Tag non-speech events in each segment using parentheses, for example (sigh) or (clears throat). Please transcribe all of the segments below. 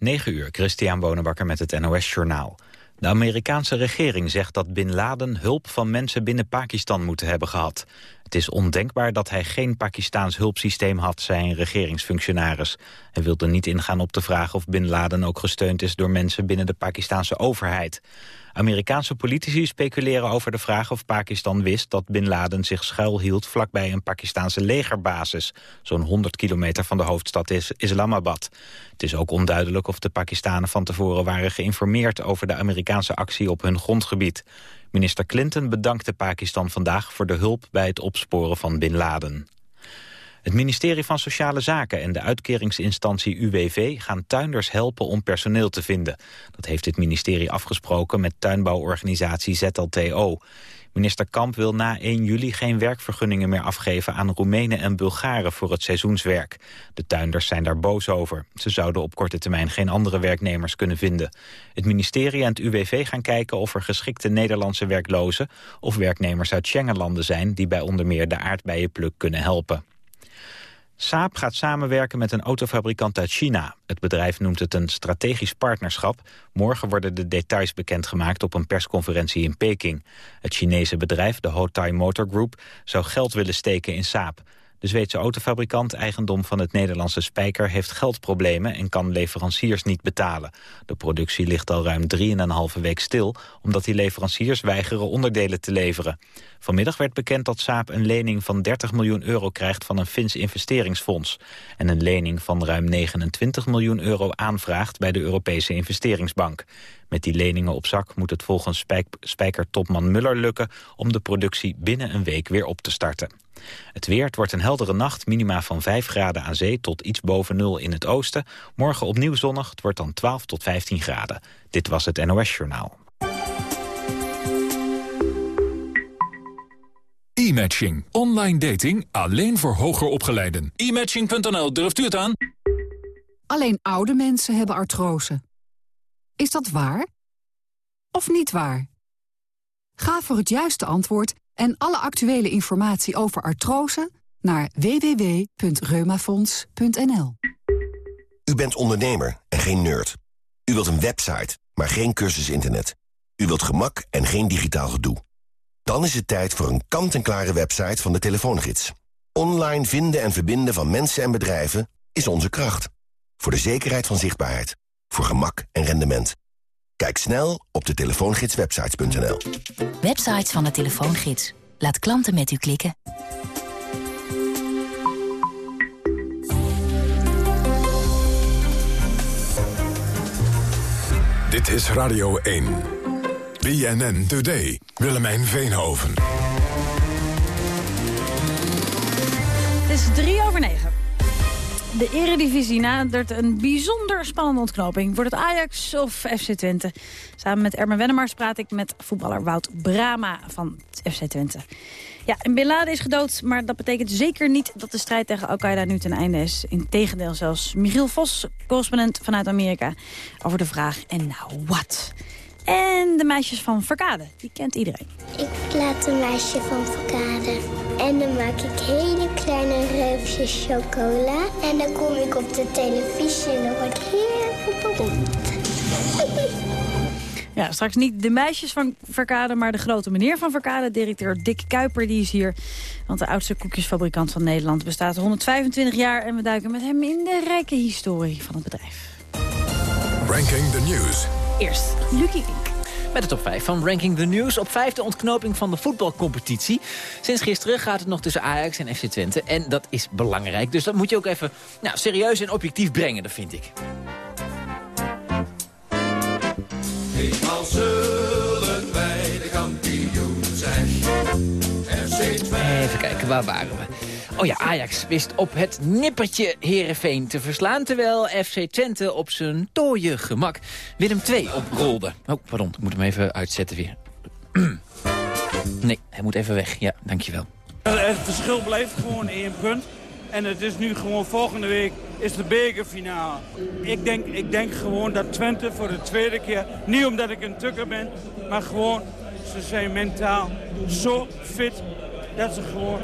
9 uur, Christian Bonenbakker met het NOS Journaal. De Amerikaanse regering zegt dat Bin Laden hulp van mensen binnen Pakistan moeten hebben gehad. Het is ondenkbaar dat hij geen Pakistaans hulpsysteem had, zei een regeringsfunctionaris. Hij wilde niet ingaan op de vraag of Bin Laden ook gesteund is door mensen binnen de Pakistanse overheid. Amerikaanse politici speculeren over de vraag of Pakistan wist dat Bin Laden zich schuilhield vlakbij een Pakistanse legerbasis, zo'n 100 kilometer van de hoofdstad is Islamabad. Het is ook onduidelijk of de Pakistanen van tevoren waren geïnformeerd over de Amerikaanse actie op hun grondgebied. Minister Clinton bedankte Pakistan vandaag voor de hulp bij het opsporen van Bin Laden. Het ministerie van Sociale Zaken en de uitkeringsinstantie UWV gaan tuinders helpen om personeel te vinden. Dat heeft het ministerie afgesproken met tuinbouworganisatie ZLTO. Minister Kamp wil na 1 juli geen werkvergunningen meer afgeven aan Roemenen en Bulgaren voor het seizoenswerk. De tuinders zijn daar boos over. Ze zouden op korte termijn geen andere werknemers kunnen vinden. Het ministerie en het UWV gaan kijken of er geschikte Nederlandse werklozen of werknemers uit Schengenlanden zijn die bij onder meer de aardbeienpluk kunnen helpen. Saab gaat samenwerken met een autofabrikant uit China. Het bedrijf noemt het een strategisch partnerschap. Morgen worden de details bekendgemaakt op een persconferentie in Peking. Het Chinese bedrijf, de Hotai Motor Group, zou geld willen steken in Saab. De Zweedse autofabrikant, eigendom van het Nederlandse Spijker... heeft geldproblemen en kan leveranciers niet betalen. De productie ligt al ruim 3,5 week stil... omdat die leveranciers weigeren onderdelen te leveren. Vanmiddag werd bekend dat Saab een lening van 30 miljoen euro krijgt... van een Fins investeringsfonds. En een lening van ruim 29 miljoen euro aanvraagt... bij de Europese investeringsbank. Met die leningen op zak moet het volgens Spijker-topman Muller lukken... om de productie binnen een week weer op te starten. Het weer, het wordt een heldere nacht, minima van 5 graden aan zee tot iets boven nul in het oosten. Morgen opnieuw zonnig, het wordt dan 12 tot 15 graden. Dit was het NOS Journaal. E-matching. Online dating alleen voor hoger opgeleiden. E-matching.nl, durft u het aan? Alleen oude mensen hebben artrose. Is dat waar? Of niet waar? Ga voor het juiste antwoord en alle actuele informatie over artrose naar www.reumafonds.nl. U bent ondernemer en geen nerd. U wilt een website, maar geen cursus internet. U wilt gemak en geen digitaal gedoe. Dan is het tijd voor een kant-en-klare website van de telefoongids. Online vinden en verbinden van mensen en bedrijven is onze kracht. Voor de zekerheid van zichtbaarheid. Voor gemak en rendement. Kijk snel op de telefoongidswebsites.nl. Websites van de telefoongids. Laat klanten met u klikken. Dit is Radio 1. BNN Today. Willemijn Veenhoven. Het is drie over negen. De eredivisie nadert een bijzonder spannende ontknoping. Wordt het Ajax of FC Twente? Samen met Ermen Wennemars praat ik met voetballer Wout Brama van FC Twente. Ja, en Bin is gedood, maar dat betekent zeker niet dat de strijd tegen Al-Qaeda nu ten einde is. Integendeel zelfs. Michiel Vos, correspondent vanuit Amerika, over de vraag en nou wat? En de meisjes van Verkade, die kent iedereen. Ik laat een meisje van Verkade. En dan maak ik hele kleine reepjes chocola. En dan kom ik op de televisie en dan word ik heel beroemd. (laughs) Ja, straks niet de meisjes van Verkade, maar de grote meneer van Verkade. Directeur Dick Kuiper, die is hier. Want de oudste koekjesfabrikant van Nederland bestaat 125 jaar. En we duiken met hem in de rijke historie van het bedrijf. Ranking the News. Eerst Lucky. Met de top 5 van Ranking the News. Op 5 de ontknoping van de voetbalcompetitie. Sinds gisteren gaat het nog tussen Ajax en FC Twente. En dat is belangrijk. Dus dat moet je ook even nou, serieus en objectief brengen, dat vind ik. Eenmaal Even kijken, waar waren we? Oh ja, Ajax wist op het nippertje Herenveen te verslaan... terwijl FC Twente op zijn tooie gemak Willem 2 oprolde. Oh, pardon, ik moet hem even uitzetten weer. (clears throat) nee, hij moet even weg. Ja, dankjewel. Het verschil blijft gewoon één punt. En het is nu gewoon volgende week is de bekerfinale. Ik denk, ik denk gewoon dat Twente voor de tweede keer, niet omdat ik een tukker ben, maar gewoon, ze zijn mentaal zo fit dat ze gewoon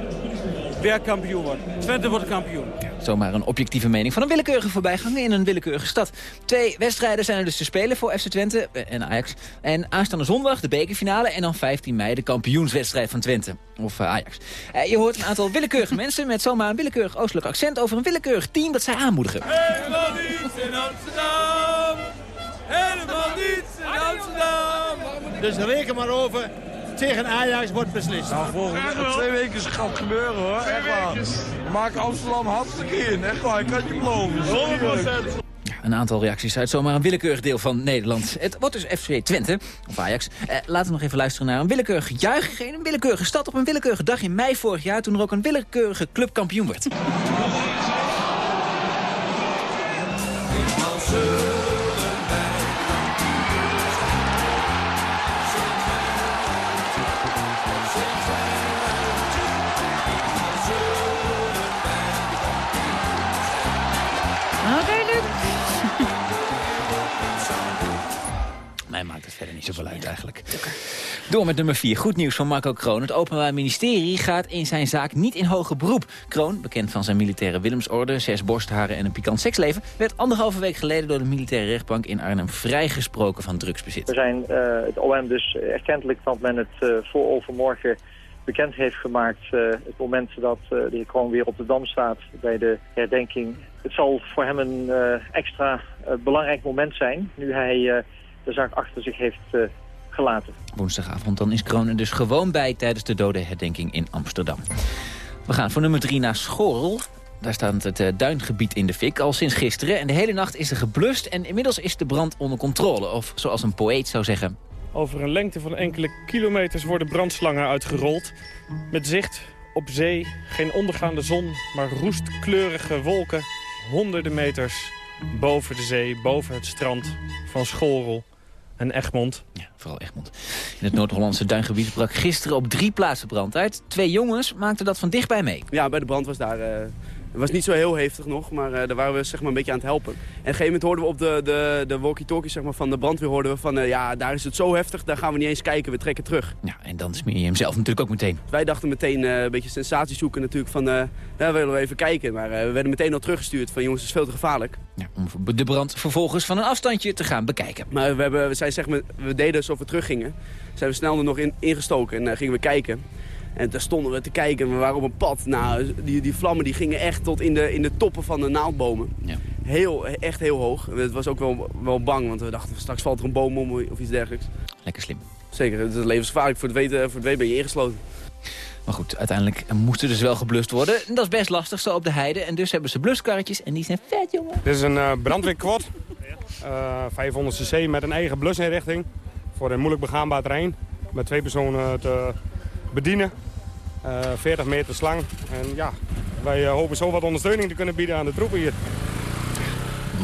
weer kampioen wordt. Twente wordt kampioen. Zomaar een objectieve mening van een willekeurige voorbijganger in een willekeurige stad. Twee wedstrijden zijn er dus te spelen voor FC Twente en Ajax. En aanstaande zondag de bekerfinale en dan 15 mei de kampioenswedstrijd van Twente. Of uh, Ajax. Uh, je hoort een aantal willekeurige (laughs) mensen met zomaar een willekeurig oostelijk accent over een willekeurig team dat zij aanmoedigen. Helemaal niets in Amsterdam! Helemaal niets in Amsterdam! Dus reken maar over. Tegen Ajax wordt beslist. Nou, volgende twee weken gaat het gebeuren hoor. Echt waar. We maken Amsterdam hartstikke in. Echt waar, ik kan je beloven. 100%. Een aantal reacties uit zomaar een willekeurig deel van Nederland. Het wordt dus FC Twente, of Ajax. Eh, laten we nog even luisteren naar een willekeurig juichen in een willekeurige stad op een willekeurige dag in mei vorig jaar... toen er ook een willekeurige club kampioen werd. Maakt verder niet zoveel uit eigenlijk. Door met nummer 4. Goed nieuws van Marco Kroon. Het Openbaar Ministerie gaat in zijn zaak niet in hoger beroep. Kroon, bekend van zijn militaire Willemsorde, zes borstharen en een pikant seksleven... werd anderhalve week geleden door de militaire rechtbank in Arnhem vrijgesproken van drugsbezit. We zijn uh, het OM dus erkentelijk dat men het uh, voor overmorgen bekend heeft gemaakt. Uh, het moment dat de heer Kroon weer op de Dam staat bij de herdenking. Het zal voor hem een extra belangrijk moment zijn, nu hij de zaak achter zich heeft uh, gelaten. Woensdagavond dan is Kroon dus gewoon bij tijdens de dodenherdenking in Amsterdam. We gaan voor nummer 3 naar Schorl. Daar staat het uh, duingebied in de fik al sinds gisteren. En de hele nacht is er geblust en inmiddels is de brand onder controle. Of zoals een poëet zou zeggen... Over een lengte van enkele kilometers worden brandslangen uitgerold. Met zicht op zee, geen ondergaande zon, maar roestkleurige wolken. Honderden meters boven de zee, boven het strand van Schorl en Egmond. Ja, vooral Egmond. In het Noord-Hollandse duingebied brak gisteren op drie plaatsen brand uit. Twee jongens maakten dat van dichtbij mee. Ja, bij de brand was daar... Uh, het was niet zo heel heftig nog, maar uh, daar waren we zeg maar, een beetje aan het helpen. En op een gegeven moment hoorden we op de, de, de walkie-talkie zeg maar, van de brandweer... hoorden we van, uh, ja, daar is het zo heftig, daar gaan we niet eens kijken, we trekken terug. Ja, en dan smeer je hem zelf natuurlijk ook meteen. Wij dachten meteen een beetje sensatie zoeken natuurlijk van... daar willen we even kijken, maar we werden meteen al teruggestuurd van... jongens, het is veel te gevaarlijk. Ja, om de brand vervolgens van een afstandje te gaan bekijken. Maar we, hebben, we, zijn, zeg maar, we deden alsof we teruggingen. Zijn we snel er nog in, ingestoken en gingen we kijken. En daar stonden we te kijken. We waren op een pad. Nou, die, die vlammen die gingen echt tot in de, in de toppen van de naaldbomen. Ja. Heel, echt heel hoog. Het was ook wel, wel bang, want we dachten straks valt er een boom om of iets dergelijks. Lekker slim. Zeker, het is levensgevaarlijk. Voor het weten, voor het weten ben je ingesloten. Maar goed, uiteindelijk moest er dus wel geblust worden. Dat is best lastig zo op de heide. En dus hebben ze bluskarretjes en die zijn vet, jongen. Dit is een uh, brandweerquad. Uh, 500 cc met een eigen blusinrichting. Voor een moeilijk begaanbaar terrein. Met twee personen te bedienen. Uh, 40 meter slang. En ja, wij hopen zo wat ondersteuning te kunnen bieden aan de troepen hier.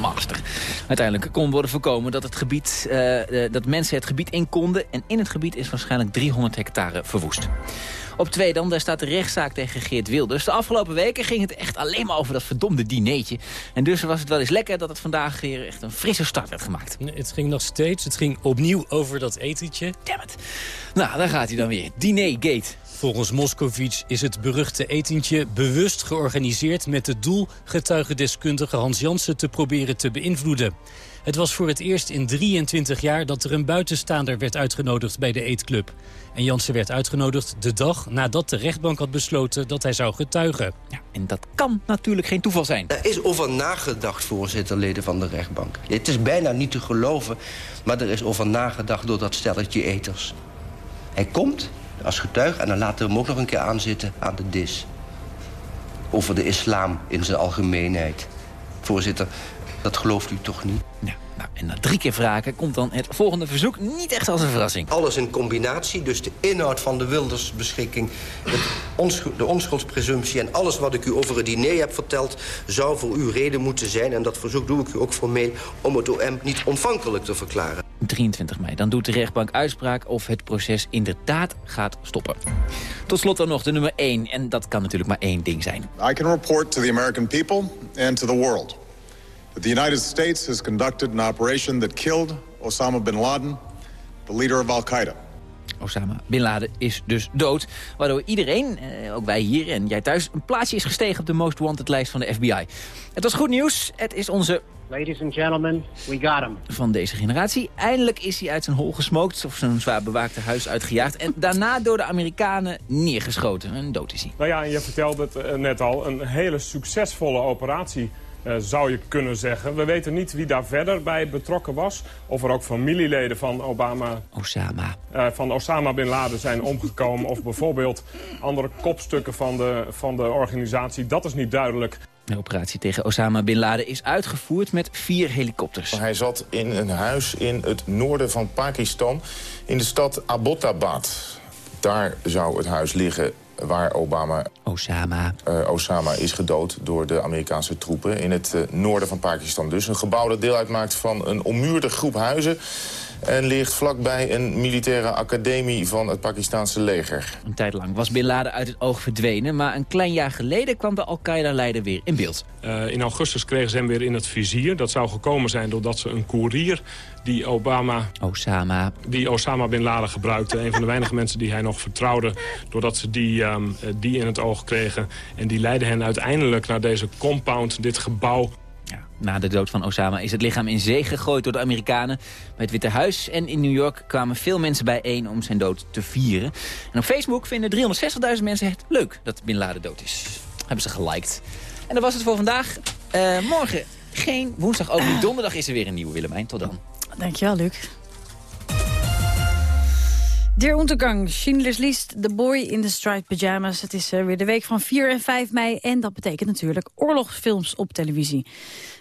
Master. Uiteindelijk kon worden voorkomen dat, het gebied, uh, dat mensen het gebied in konden. En in het gebied is waarschijnlijk 300 hectare verwoest. Op twee dan, daar staat de rechtszaak tegen Geert Wilders. De afgelopen weken ging het echt alleen maar over dat verdomde dineetje. En dus was het wel eens lekker dat het vandaag weer echt een frisse start werd gemaakt. Nee, het ging nog steeds, het ging opnieuw over dat etentje. Damn it. Nou, daar gaat hij dan weer. Dinergate. Volgens Moscovic is het beruchte etentje bewust georganiseerd... met het doel getuigendeskundige Hans Jansen te proberen te beïnvloeden. Het was voor het eerst in 23 jaar dat er een buitenstaander werd uitgenodigd bij de eetclub. En Jansen werd uitgenodigd de dag nadat de rechtbank had besloten dat hij zou getuigen. Ja, en dat kan natuurlijk geen toeval zijn. Er is over nagedacht, voorzitter, leden van de rechtbank. Het is bijna niet te geloven, maar er is over nagedacht door dat stelletje eters. Hij komt als getuige en dan laten we hem ook nog een keer aanzitten aan de dis. Over de islam in zijn algemeenheid. Voorzitter, dat gelooft u toch niet? Ja, nou, en na drie keer vragen komt dan het volgende verzoek niet echt als een verrassing. Alles in combinatie, dus de inhoud van de Wildersbeschikking... Onschuld, de onschuldspresumptie en alles wat ik u over het diner heb verteld... zou voor u reden moeten zijn, en dat verzoek doe ik u ook formeel... om het OM niet ontvankelijk te verklaren. 23 mei, dan doet de rechtbank uitspraak of het proces inderdaad gaat stoppen. Tot slot dan nog de nummer 1, en dat kan natuurlijk maar één ding zijn. I can report to the American people and to the world... that the United States has conducted an operation that killed Osama bin Laden, the leader of Al-Qaeda. Osama Bin Laden is dus dood. Waardoor iedereen, eh, ook wij hier en jij thuis... een plaatsje is gestegen op de Most Wanted lijst van de FBI. Het was goed nieuws. Het is onze Ladies and gentlemen, we got him. van deze generatie. Eindelijk is hij uit zijn hol gesmokt of zijn zwaar bewaakte huis uitgejaagd... en daarna door de Amerikanen neergeschoten. En dood is hij. Nou ja, en je vertelde het eh, net al, een hele succesvolle operatie eh, zou je kunnen zeggen. We weten niet wie daar verder bij betrokken was. Of er ook familieleden van Obama... Osama. eh, van Osama Bin Laden zijn omgekomen. of bijvoorbeeld andere kopstukken van de, van de organisatie. Dat is niet duidelijk. De operatie tegen Osama Bin Laden is uitgevoerd met vier helikopters. Hij zat in een huis in het noorden van Pakistan, in de stad Abbottabad. Daar zou het huis liggen waar Obama, Osama. eh, Osama is gedood door de Amerikaanse troepen in het eh, noorden van Pakistan. Dus een gebouw dat deel uitmaakt van een ommuurde groep huizen... en ligt vlakbij een militaire academie van het Pakistanse leger. Een tijd lang was Bin Laden uit het oog verdwenen... maar een klein jaar geleden kwam de Al-Qaeda-leider weer in beeld. Eh, in augustus kregen ze hem weer in het vizier. Dat zou gekomen zijn doordat ze een koerier die Obama... Osama. Die Osama Bin Laden gebruikte. een van de weinige mensen die hij nog vertrouwde. Doordat ze die, ehm, eh, die in het oog kregen. En die leidden hen uiteindelijk naar deze compound, dit gebouw. Na de dood van Osama is het lichaam in zee gegooid door de Amerikanen. Bij het Witte Huis en in New York kwamen veel mensen bijeen om zijn dood te vieren. En op Facebook vinden 360.000 mensen het leuk dat Bin Laden dood is. Hebben ze geliked. En dat was het voor vandaag. Eh, morgen geen woensdag, ook niet (clears throat) donderdag is er weer een nieuwe Willemijn. Tot dan. Dankjewel, Luc. Dear Untergang, Schindler's List, The Boy in the Striped Pyjamas. Het is eh, weer de week van 4 en 5 mei en dat betekent natuurlijk oorlogsfilms op televisie.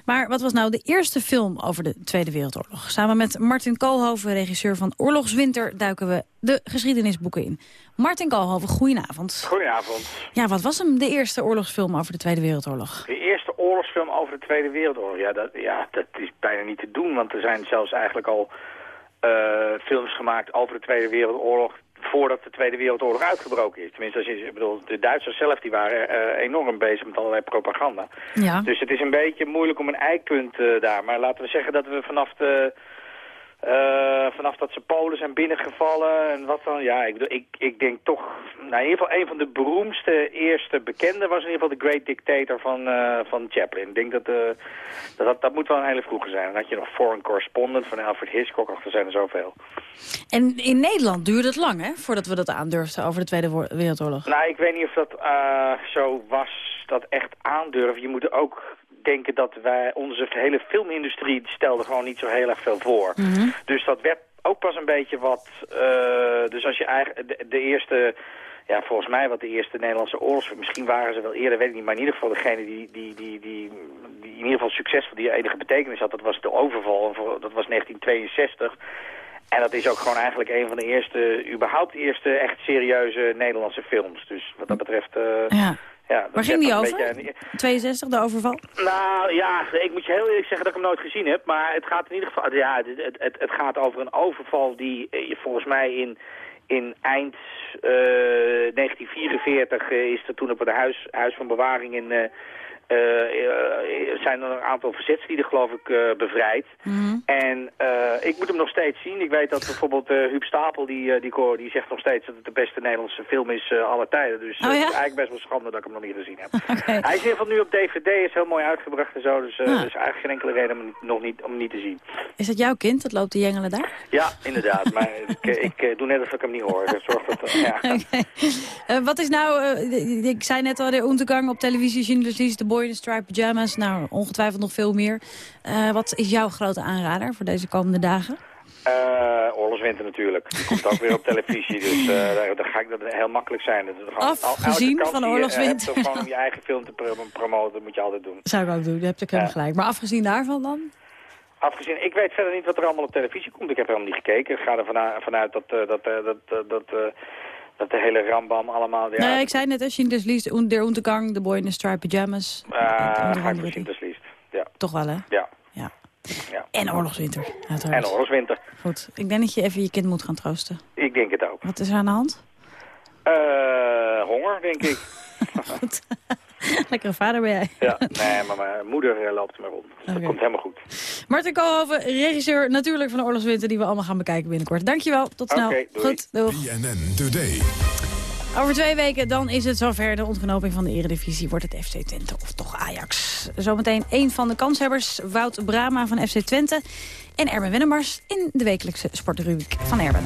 Maar wat was nou de eerste film over de Tweede Wereldoorlog? Samen met Martin Koolhoven, regisseur van Oorlogswinter, duiken we de geschiedenisboeken in. Martin Koolhoven, goedenavond. Goedenavond. Ja, wat was hem de eerste oorlogsfilm over de Tweede Wereldoorlog? De eerste oorlogsfilm over de Tweede Wereldoorlog. Ja, dat, ja, dat is bijna niet te doen, want er zijn zelfs eigenlijk al films gemaakt over de Tweede Wereldoorlog voordat de Tweede Wereldoorlog uitgebroken is. Tenminste, als je, ik bedoel, de Duitsers zelf die waren eh, enorm bezig met allerlei propaganda. Ja. Dus het is een beetje moeilijk om een eikpunt eh, daar. Maar laten we zeggen dat we vanaf de... eh, vanaf dat ze Polen zijn binnengevallen en wat dan, ja, ik, ik, ik denk toch, nou in ieder geval een van de beroemdste eerste bekende was in ieder geval de Great Dictator van, eh, van Chaplin. Ik denk dat, eh, dat, dat dat moet wel een hele vroege zijn. Dan had je nog Foreign Correspondent van Alfred Hitchcock, ach, er zijn er zoveel. En in Nederland duurde het lang, hè, voordat we dat aandurfden over de Tweede Wereldoorlog. Nou, ik weet niet of dat zo was, dat echt aandurven. Je moet ook denken dat wij, onze hele filmindustrie stelde gewoon niet zo heel erg veel voor. Dus dat werd ook pas een beetje wat... eh, dus als je eigenlijk de, de eerste... Ja, volgens mij wat de eerste Nederlandse oorlogs... Misschien waren ze wel eerder, weet ik niet. Maar in ieder geval degene die, die, die, die, die in ieder geval succesvol, die enige betekenis had... dat was de overval. Dat was 1962. En dat is ook gewoon eigenlijk een van de eerste, überhaupt eerste echt serieuze Nederlandse films. Dus wat dat betreft... eh, Ja. Ja, Waar ging die over? beetje- 62, de overval? nou ja, ik moet je heel eerlijk zeggen dat ik hem nooit gezien heb. Maar het gaat in ieder geval, ja, het, het, het, gaat over een overval die eh, volgens mij in, in eind eh, 1944 eh, is er toen op het huis, huis van bewaring in... zijn er een aantal verzetslieden, geloof ik, eh, bevrijd. En eh, ik moet hem nog steeds zien. Ik weet dat bijvoorbeeld eh Huub Stapel, die, eh, die, die zegt nog steeds dat het de beste Nederlandse film is eh aller tijden. Dus eh, Oh ja? het is eigenlijk best wel schande dat ik hem nog niet gezien heb. (laughs) Hij is in ieder geval nu op DVD, is heel mooi uitgebracht en zo. Dus eh, er is eigenlijk geen enkele reden om hem nog niet, om niet te zien. Is dat jouw kind? Dat loopt te jengelen daar? Ja, inderdaad. maar (laughs) ik, eh, ik eh, doe net alsof ik hem niet hoor. Dus zorg dat, eh, ja. Eh, wat is nou, eh, ik zei net al, de Untergang op televisie, List, The Boy in the Striped Pyjamas. Nou, ongetwijfeld nog veel meer. Eh, wat is jouw grote aanrader voor deze komende dagen? Eh, Oorlogswinter natuurlijk. Die komt ook weer op televisie. (laughs) Dus eh daar, daar ga ik dat heel makkelijk zijn. Dat Afgezien van je Oorlogswinter. gewoon om je eigen film te pro- promoten, dat moet je altijd doen. Zou ik ook doen, daar heb ik helemaal gelijk. Maar afgezien daarvan dan? Afgezien, ik weet verder niet wat er allemaal op televisie komt. Ik heb er helemaal niet gekeken. Ik ga er vanuit, vanuit dat, dat, dat, dat, dat de hele rambam allemaal... Ja, nee, ik zei net, hè, Schindler's List, Un- Der Untergang, The Boy in the Striped Pyjamas. eh, ga ik voor Schindler's List. Ja. Toch wel, hè? Ja. Ja. ja. En Oorlogswinter, En uiteraard. Oorlogswinter. Goed, ik denk dat je even je kind moet gaan troosten. Ik denk het ook. Wat is er aan de hand? Eh, honger, denk ik. (laughs) (laughs) (laughs) Lekkere vader ben jij. Ja, (laughs) nee, maar mijn moeder loopt me rond. Dat komt helemaal goed. Martin Koolhoven, regisseur natuurlijk van de Oorlogswinter... die we allemaal gaan bekijken binnenkort. Dankjewel, tot snel. Okay, doei. Goed, Today. Over twee weken dan is het zover. De ontknoping van de eredivisie wordt het FC Twente of toch Ajax. Zometeen een van de kanshebbers, Wout Brama van FC Twente... en Erben Wennemars in de wekelijkse sportrubriek van Erben.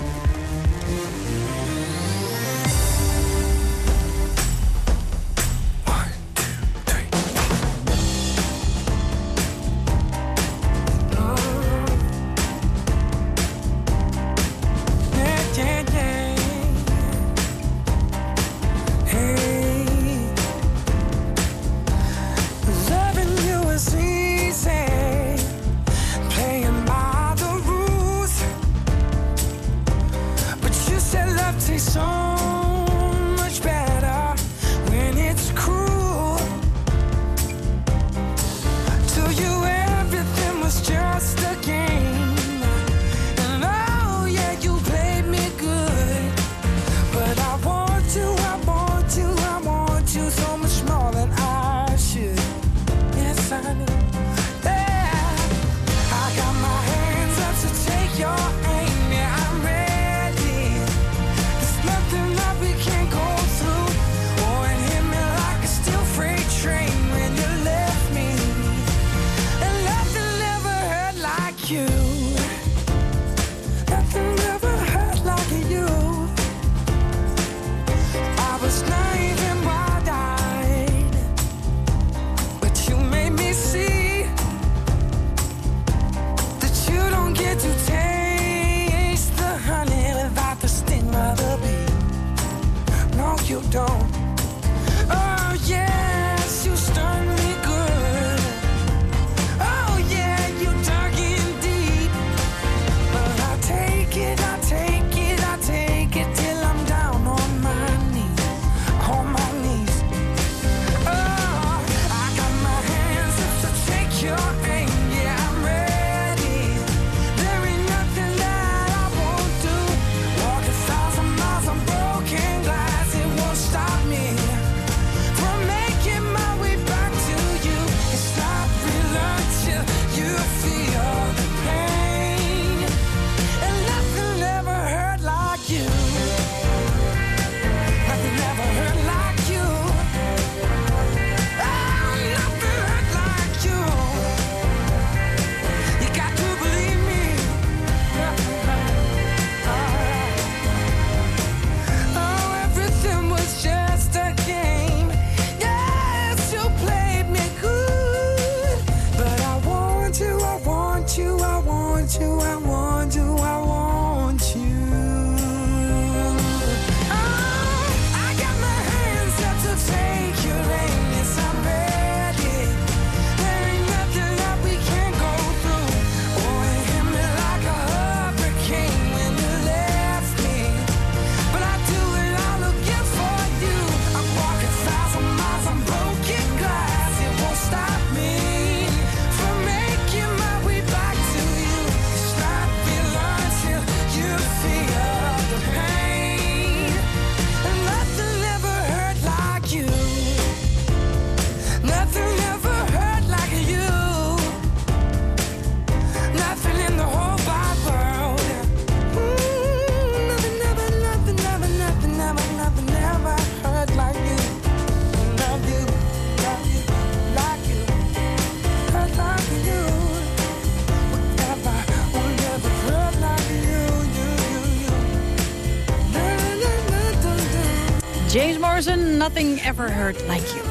James Morrison, Nothing Ever Hurt Like You.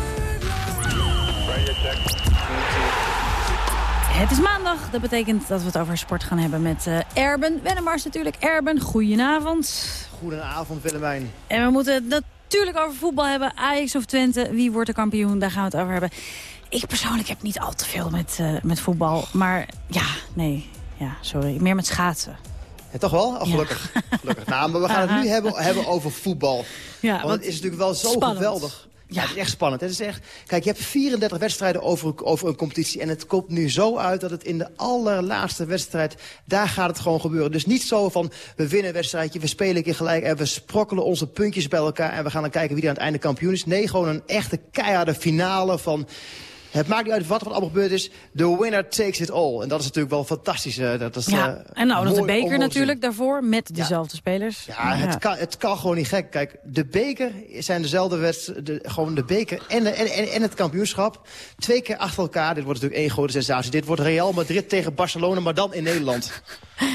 Het is maandag, dat betekent dat we het over sport gaan hebben met uh, Erben. Wennemars natuurlijk. Erben, goedenavond. Goedenavond Willemijn. En we moeten het natuurlijk over voetbal hebben. Ajax of Twente, wie wordt de kampioen? Daar gaan we het over hebben. Ik persoonlijk heb niet al te veel met, eh, met voetbal. Maar ja, nee, ja, sorry. Meer met schaatsen. Eh, toch wel? Oh, gelukkig. Gelukkig. Nou, maar we gaan het nu hebben, hebben over voetbal. Ja, want, het is natuurlijk wel zo geweldig. Ja. het is echt spannend. Het is echt, kijk, je hebt 34 wedstrijden over, over een competitie. En het komt nu zo uit dat het in de allerlaatste wedstrijd... daar gaat het gewoon gebeuren. Dus niet zo van, we winnen een wedstrijdje, we spelen een keer gelijk... en we sprokkelen onze puntjes bij elkaar... en we gaan dan kijken wie er aan het einde kampioen is. Nee, gewoon een echte keiharde finale van... Het maakt niet uit wat er allemaal gebeurd is. The winner takes it all. En dat is natuurlijk wel fantastisch. eh, Dat is, Ja, eh, en nou, dat de beker natuurlijk daarvoor, met dezelfde spelers. Ja, het kan, het kan gewoon niet gek. Kijk, de beker zijn dezelfde wedstrijden. De, gewoon de beker en, de- en, en, en het kampioenschap. Twee keer achter elkaar. Dit wordt natuurlijk één grote sensatie. Dit wordt Real Madrid tegen Barcelona, maar dan in Nederland. (laughs)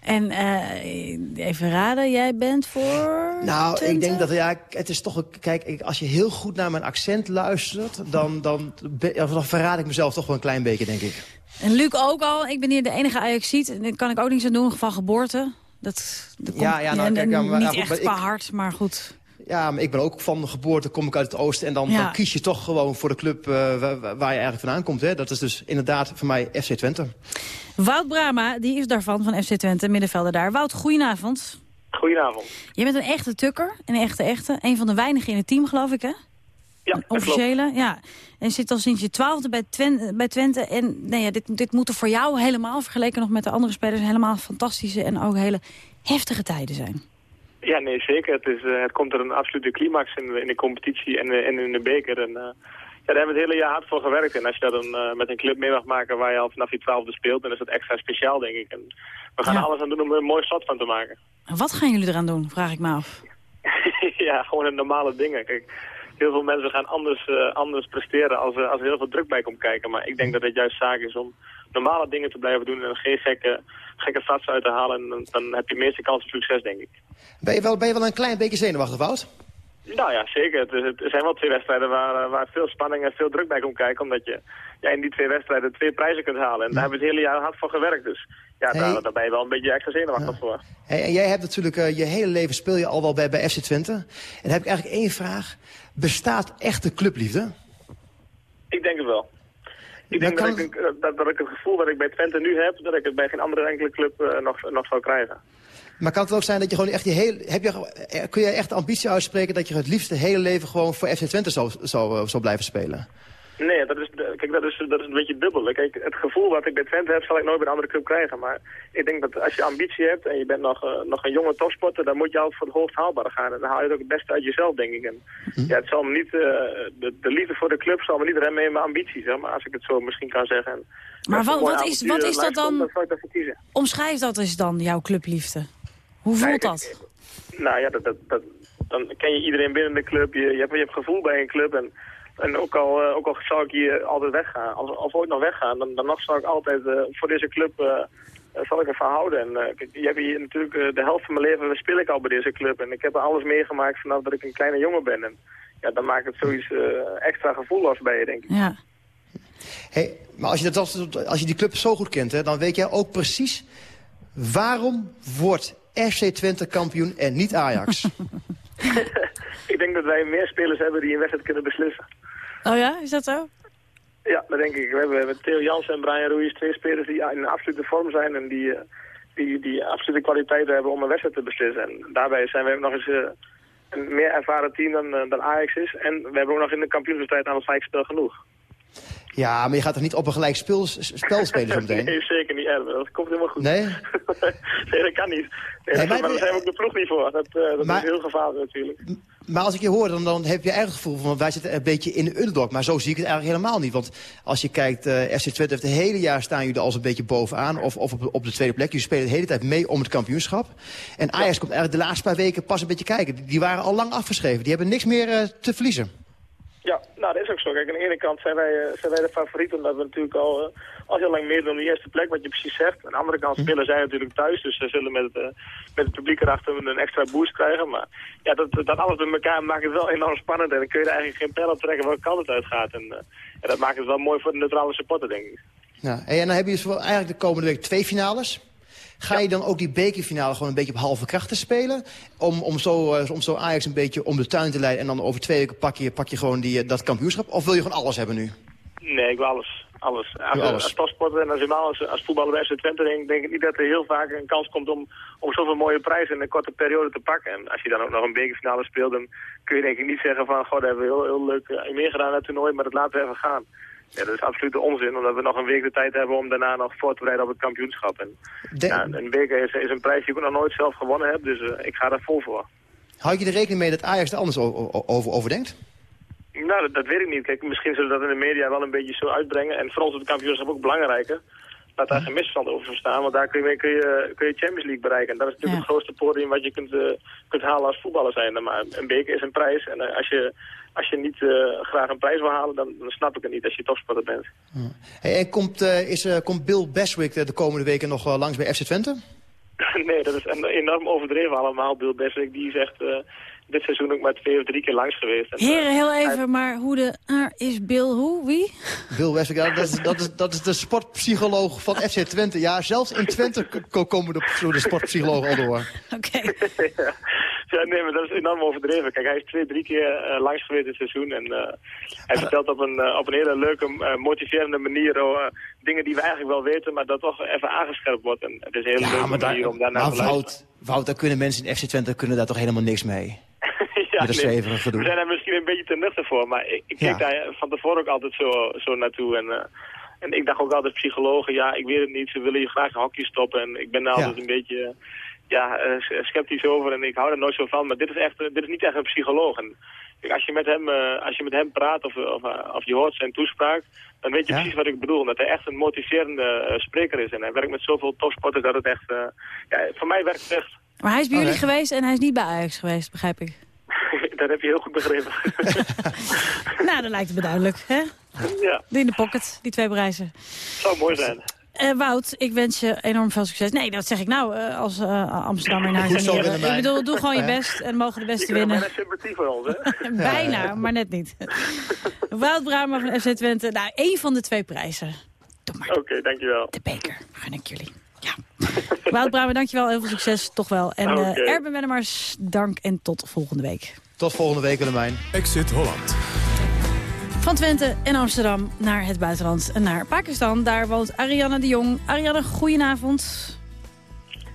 En eh, even raden, jij bent voor... Nou, ik denk dat, ja, het is toch... een- Kijk, ik- als je heel goed naar mijn accent luistert... dan, dan, dan verraad ik mezelf toch wel een klein beetje, denk ik. En Luc ook al. Ik ben hier de enige Ajaxiet. En kan ik ook niets aan doen van geboorte. Dat, dat komt, Ja, ja, nou, kijk, ja, maar- niet echt qua ik- hart, maar goed. Ja, maar ik ben ook van geboorte, kom ik uit het oosten... en dan, Ja. dan kies je toch gewoon voor de club eh, waar, waar je eigenlijk vandaan komt. Hè? Dat is dus inderdaad voor mij FC Twente. Wout Brama, die is daarvan, van FC Twente, middenvelder daar. Wout, goedenavond. Goedenavond. Je bent een echte tukker, een echte echte. Een van de weinigen in het team, geloof ik, hè? Ja, Een officiële, ja. En zit al sinds je twaalfde bij, Twen bij Twente. En nee, ja, dit, dit moeten voor jou helemaal, vergeleken nog met de andere spelers... helemaal fantastische en ook hele heftige tijden zijn. Ja, nee, zeker. Het, is, eh, het komt er een absolute climax in, de- in de competitie en, eh, en in de beker. En, eh, ja, daar hebben we het hele jaar hard voor gewerkt. En als je dat dan eh, met een club mee mag maken waar je al vanaf je twaalfde speelt... dan is dat extra speciaal, denk ik. En we gaan Ja. er alles aan doen om er een mooi stad van te maken. En wat gaan jullie eraan doen, vraag ik me af. (laughs) ja, gewoon een normale dingen. Kijk, heel veel mensen gaan anders, eh, anders presteren als, er- als er heel veel druk bij komt kijken. Maar ik denk dat het juist zaak is om normale dingen te blijven doen... en geen gekke, gekke fratsen uit te halen. En dan, dan heb je de meeste kans op succes, denk ik. Ben je wel, ben je wel een klein beetje zenuwachtig, Wout? Nou ja, zeker. Het, zijn wel twee wedstrijden waar, eh, waar veel spanning en veel druk bij komt kijken. Omdat je ja, in die twee wedstrijden twee prijzen kunt halen. En daar hebben we het hele jaar hard voor gewerkt. Dus ja, Hey. daar, daar ben je wel een beetje extra zenuwachtig voor. Hey, en jij hebt natuurlijk eh, je hele leven speel je al wel bij, bij FC Twente. En dan heb ik eigenlijk één vraag. Bestaat echte clubliefde? Ik denk het wel. Ik denk dat, ik, dat, dat ik het gevoel dat ik bij Twente nu heb, dat ik het bij geen andere enkele club eh, nog, nog zou krijgen. Maar kan het ook zijn dat je gewoon echt je hele... Heb je, kun je echt de ambitie uitspreken dat je het liefst het hele leven gewoon voor FC Twente zou, zou, zou blijven spelen? Nee, dat is, kijk, dat, is, dat is een beetje dubbel. Kijk, het gevoel wat ik bij Twente heb, zal ik nooit bij een andere club krijgen. Maar ik denk dat als je ambitie hebt en je bent nog, eh, nog een jonge topsporter, dan moet je altijd voor het hoogst haalbare gaan. En dan haal je het ook het beste uit jezelf, denk ik. En, ja, het zal me niet, eh, de, de liefde voor de club zal me niet remmen in mijn ambitie, zeg maar, als ik het zo misschien kan zeggen. En Maar wat- wat is- wat is dat dan? Omschrijf dat eens dan, jouw clubliefde. Hoe voelt dat? Nou ja, dat, dat, dat, dan ken je iedereen binnen de club. Je, je, hebt, je hebt gevoel bij een club. En, en ook, al, eh, ook al zou ik hier altijd weggaan, als, als ooit nog weggaan, dan, dan nog zou ik altijd eh, voor deze club eh, eh, zal ik ervan houden. En eh, je hebt hier natuurlijk de helft van mijn leven speel ik al bij deze club. En ik heb er alles meegemaakt vanaf dat ik een kleine jongen ben. En ja, dan maakt het zoiets extra gevoelloos bij je, denk ik. Ja. Hey, maar als je, dat, als je die club zo goed kent, hè, dan weet jij ook precies... waarom wordt FC Twente kampioen en niet Ajax? (laughs) ik denk dat wij meer spelers hebben die een wedstrijd kunnen beslissen. Oh ja, is dat zo? Ja, dat denk ik. We hebben met Theo Jansen en Brian Ruiz twee spelers die in absolute vorm zijn en die, eh, die, die absolute kwaliteiten hebben om een wedstrijd te beslissen. En daarbij zijn we ook nog eens eh, een meer ervaren team dan, eh, dan Ajax is. En we hebben ook nog in de kampioenswedstrijd aan het gelijkspel genoeg. Ja, maar je gaat toch niet op een gelijk speel, spel spelen zo meteen? (laughs) nee, zeker niet. Dat komt helemaal goed. Nee? (laughs) nee, dat kan niet. Nee, Nee, maar maar- daar zijn we ook de ploeg niet voor. Dat, eh, dat Maar- is heel gevaarlijk natuurlijk. Maar als ik je hoor, dan, dan heb je eigenlijk het gevoel van... wij zitten een beetje in de underdog. Maar zo zie ik het eigenlijk helemaal niet. Want als je kijkt, eh FC Twente heeft het hele jaar staan jullie als een beetje bovenaan. Of, of op, op de tweede plek. Jullie spelen de hele tijd mee om het kampioenschap. En Ajax komt eigenlijk de laatste paar weken pas een beetje kijken. Die, die waren al lang afgeschreven. Die hebben niks meer eh, te verliezen. Ja, nou dat is ook zo. Kijk, aan de ene kant zijn wij, eh, zijn wij de favoriet omdat we natuurlijk al, eh, al heel lang meedoen om de eerste plek, wat je precies zegt. Aan de andere kant spelen zij natuurlijk thuis, dus ze zullen met het, eh, met het publiek erachter een extra boost krijgen. Maar ja, dat, dat alles bij elkaar maakt het wel enorm spannend en dan kun je er eigenlijk geen pijl op trekken welke kant het uitgaat. En eh, ja, dat maakt het wel mooi voor de neutrale supporter, denk ik. Ja, en dan heb je dus eigenlijk de komende week twee finales. Ga je dan ook die bekerfinale gewoon een beetje op halve krachten spelen? Om, om, zo, eh, om zo Ajax een beetje om de tuin te leiden... en dan over twee weken pak je, pak je gewoon die, eh, dat kampioenschap? Of wil je gewoon alles hebben nu? Nee, ik wil alles. Alles. Als, alles. als en als, helemaal als, als voetballer bij FC Twente denk, denk ik niet dat er heel vaak een kans komt om, om zoveel mooie prijzen in een korte periode te pakken. En als je dan ook nog een bekerfinale speelt, dan kun je denk ik niet zeggen van, goh, daar hebben we heel, heel leuk uh, meegedaan aan het toernooi, maar dat laten we even gaan. Ja, dat is absoluut de onzin, omdat we nog een week de tijd hebben om daarna nog voor te bereiden op het kampioenschap. En ja, een beker is, is een prijs die ik nog nooit zelf gewonnen heb, dus uh, ik ga daar vol voor. Houd je er rekening mee dat Ajax er anders over, over denkt? Nou, dat, dat, weet ik niet. Kijk, misschien zullen we dat in de media wel een beetje zo uitbrengen. En voor ons is het kampioenschap ook belangrijker. Laat daar geen misverstand over staan, want daar kun je, kun je, kun je Champions League bereiken. En dat is natuurlijk ja. het grootste podium wat je kunt, uh, kunt halen als voetballer zijn. Maar een beker is een prijs. En uh, als je, als je niet uh, graag een prijs wil halen, dan, dan, snap ik het niet als je topsporter bent. Hey, en komt, is, komt Bill Beswick de komende weken nog langs bij FC Twente? (laughs) nee, dat is enorm overdreven allemaal. Bill Beswick die zegt dit seizoen ook maar twee of drie keer langs geweest. En, Heren, heel even, hij... maar hoe de aar is Bill hoe? Wie? Bill ja, dat, is, (laughs) dat, is, dat is de sportpsycholoog van FC Twente. Ja, zelfs in Twente komen de, de sportpsychologen al door. (laughs) Oké. (laughs) ja. ja, nee, maar dat is enorm overdreven. Kijk, hij is twee, drie keer uh, langs geweest dit seizoen. En uh, hij vertelt op een, uh, op een hele leuke, motiverende manier dingen die we eigenlijk wel weten, maar dat toch even aangescherpt wordt. En het is een hele ja, leuke manier daar, om te luisteren. Wout, Wout, daar kunnen mensen in FC Twente kunnen daar toch helemaal niks mee? Ja, met een nee. gedoe. We zijn er misschien een beetje te nuchter voor, maar ik, ik keek Ja. daar van tevoren ook altijd zo, zo naartoe. En, uh, en ik dacht ook altijd, psychologen, ja, ik weet het niet, ze willen je graag een hockey stoppen. En ik ben daar Ja. altijd een beetje uh, ja, uh, sceptisch over en ik hou er nooit zo van. Maar dit is, echt, dit is niet echt een psycholoog. En als, je met hem, als je met hem praat of, of, of je hoort zijn toespraak, dan weet je Ja. precies wat ik bedoel. Dat hij echt een motiverende spreker is. En hij werkt met zoveel topsporters dat het echt, ja, voor mij werkt het echt. Maar hij is bij jullie geweest en hij is niet bij Ajax geweest, begrijp ik. Dat heb je heel goed begrepen. (laughs) nou, dat lijkt me duidelijk, hè? ja, Die in de pocket, die twee prijzen. zou mooi zijn. Eh, Wout, ik wens je enorm veel succes. Nee, dat zeg ik nou eh, als uh, Amsterdammer naar. Ik bedoel, doe gewoon je best en mogen de Je beste winnen. bijna sympathie voor ons, (laughs) hè? Bijna, maar net niet. (laughs) Wout Brama van FC Twente. Nou, één van de twee prijzen. Oké, dankjewel. De beker, gun ik jullie. Ja. Wout Brama, dankjewel. Heel veel succes, toch wel. En eh Oké. Erben Wennemars, dank en tot volgende week. Tot volgende week, Willemijn. Exit Holland. Van Twente en Amsterdam naar het buitenland en naar Pakistan. Daar woont Ariane de Jong. Ariane, goedenavond.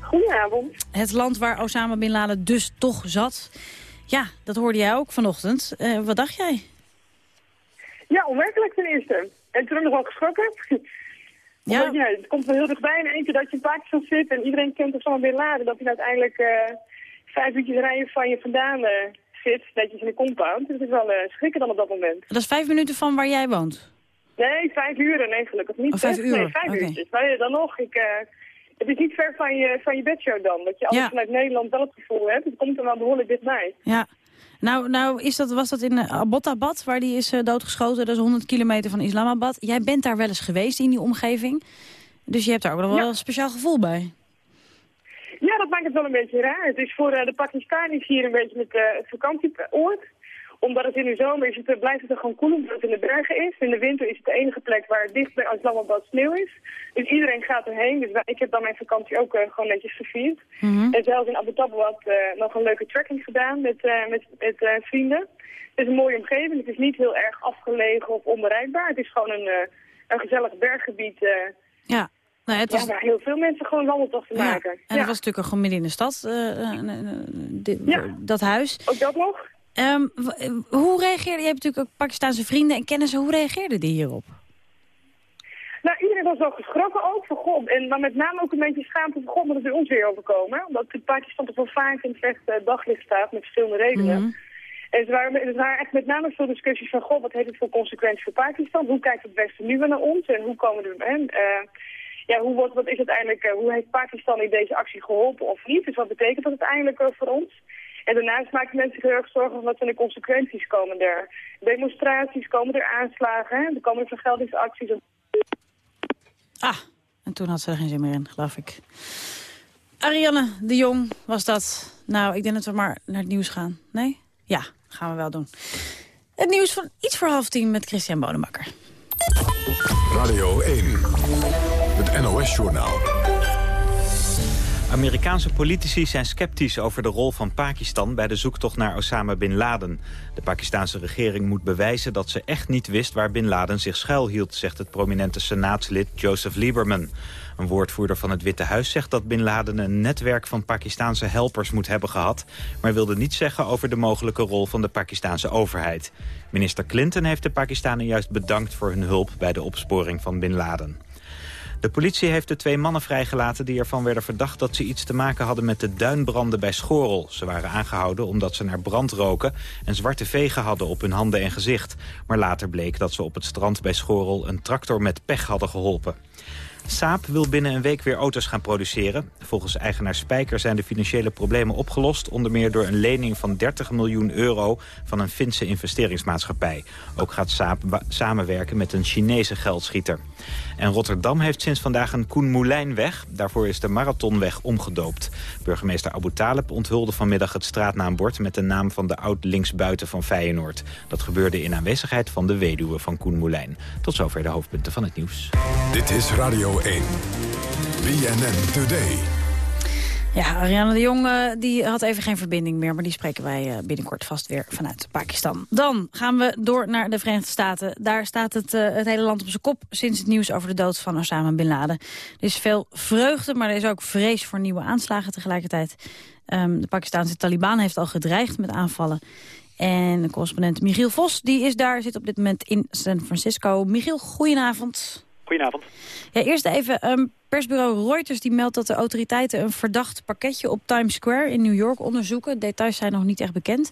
Goedenavond. Het land waar Osama Bin Laden dus toch zat. Ja, dat hoorde jij ook vanochtend. Eh, wat dacht jij? Ja, onwerkelijk ten eerste. En toen nog wel geschrokken. (laughs) Ja. Omdat, ja, het komt wel heel dichtbij in één keer dat je in Pakistan zit en iedereen kent Osama Bin Laden. Dat hij uiteindelijk eh, vijf uurtjes rijden van je vandaan eh, zit, netjes in de compound. Dus het is wel eh, schrikken dan op dat moment. Dat is vijf minuten van waar jij woont. Nee, vijf uur, nee gelukkig niet. Oh, vijf Nee, uur, vijf oké. uurtjes. Maar ja, dan nog, ik, eh, het is niet ver van je, van je bedshow dan. Dat je alles Ja. vanuit Nederland wel het gevoel hebt. Het komt er wel behoorlijk dichtbij. Ja. Nou, nou is dat, was dat in uh, Abbottabad, waar die is eh, doodgeschoten. Dat is 100 kilometer van Islamabad. Jij bent daar wel eens geweest in die omgeving. Dus je hebt daar ook nog wel Ja. een speciaal gevoel bij. Ja, dat maakt het wel een beetje raar. Het is voor eh, de Pakistanis hier een beetje het, eh, het vakantieoord. Omdat het in de zomer is, het, eh, blijft het er gewoon koel omdat het in de bergen is. In de winter is het de enige plek waar dicht bij Islamabad sneeuw is. Dus iedereen gaat erheen. Dus ik heb dan mijn vakantie ook gewoon netjes gevierd. Mhm. En zelfs in Abu Dhabi wat eh, nog een leuke trekking gedaan met, met, met vrienden. Het is een mooie omgeving. Het is niet heel erg afgelegen of onbereikbaar. Het is gewoon een, een gezellig berggebied Ja. Nou, het ja, waar heel veel mensen gewoon wandeltochten ja. maken. En dat was natuurlijk gewoon midden in de stad, eh, eh, eh, Ja. dat huis. Ook dat nog? Ehm, eh, hoe reageerde, je hebt natuurlijk ook Pakistaanse vrienden en kennissen. Hoe reageerden die hierop? Nou, iedereen was wel geschrokken ook van God. En maar met name ook een beetje schaamte van God dat het bij ons weer overkomen. Omdat Pakistan toch wel vaak in het daglicht staat met verschillende redenen. Mhm. En het waren, het waren echt met name veel discussies van God, wat heeft het voor consequenties voor Pakistan? Hoe kijkt het Westen nu weer naar ons? En hoe komen we en, ja, hoe, wordt, wat is uiteindelijk, eh, hoe heeft Pakistan in deze actie geholpen of niet? Dus wat betekent dat uiteindelijk eh, voor ons? En daarnaast maken mensen zich heel erg zorgen wat zijn de consequenties komen er. Demonstraties, komen er aanslagen, hè? er komen vergeldingsacties. Ah, en toen had ze er geen zin meer in, geloof ik. Ariane de Jong was dat. Nou, ik denk dat we maar naar het nieuws gaan. Nee? Ja, gaan we wel doen. Het nieuws van iets voor half tien met Christian Bonemakker. Radio 1. NOS-journaal. Amerikaanse politici zijn sceptisch over de rol van Pakistan bij de zoektocht naar Osama Bin Laden. De Pakistanse regering moet bewijzen dat ze echt niet wist waar Bin Laden zich schuilhield, zegt het prominente senaatslid Joseph Lieberman. Een woordvoerder van het Witte Huis zegt dat Bin Laden een netwerk van Pakistanse helpers moet hebben gehad, maar wilde niets zeggen over de mogelijke rol van de Pakistanse overheid. Minister Clinton heeft de Pakistanen juist bedankt voor hun hulp bij de opsporing van Bin Laden. De politie heeft de twee mannen vrijgelaten die ervan werden verdacht dat ze iets te maken hadden met de duinbranden bij Schorel. Ze waren aangehouden omdat ze naar brand roken en zwarte vegen hadden op hun handen en gezicht. Maar later bleek dat ze op het strand bij Schorel een tractor met pech hadden geholpen. Saab wil binnen een week weer auto's gaan produceren. Volgens eigenaar Spijker zijn de financiële problemen opgelost... onder meer door een lening van 30 miljoen euro van een Finse investeringsmaatschappij. Ook gaat Saab samenwerken met een Chinese geldschieter. En Rotterdam heeft sinds vandaag een Koen Moulijnweg. Daarvoor is de Marathonweg omgedoopt. Burgemeester Abu Talib onthulde vanmiddag het straatnaambord... met de naam van de oud-linksbuiten van Feyenoord. Dat gebeurde in aanwezigheid van de weduwe van Koen Moulijn. Tot zover de hoofdpunten van het nieuws. Dit is Radio 1. BNN Today. Ja, Ariane de Jong eh, die had even geen verbinding meer... maar die spreken wij eh, binnenkort vast weer vanuit Pakistan. Dan gaan we door naar de Verenigde Staten. Daar staat het, eh, het hele land op zijn kop sinds het nieuws over de dood van Osama Bin Laden. Er is veel vreugde, maar er is ook vrees voor nieuwe aanslagen tegelijkertijd. Ehm, de Pakistanse Taliban heeft al gedreigd met aanvallen. En de correspondent Michiel Vos die is daar, zit op dit moment in San Francisco. Michiel, goedenavond. Goedenavond. Ja, eerst even, um, persbureau Reuters die meldt dat de autoriteiten een verdacht pakketje op Times Square in New York onderzoeken. Details zijn nog niet echt bekend.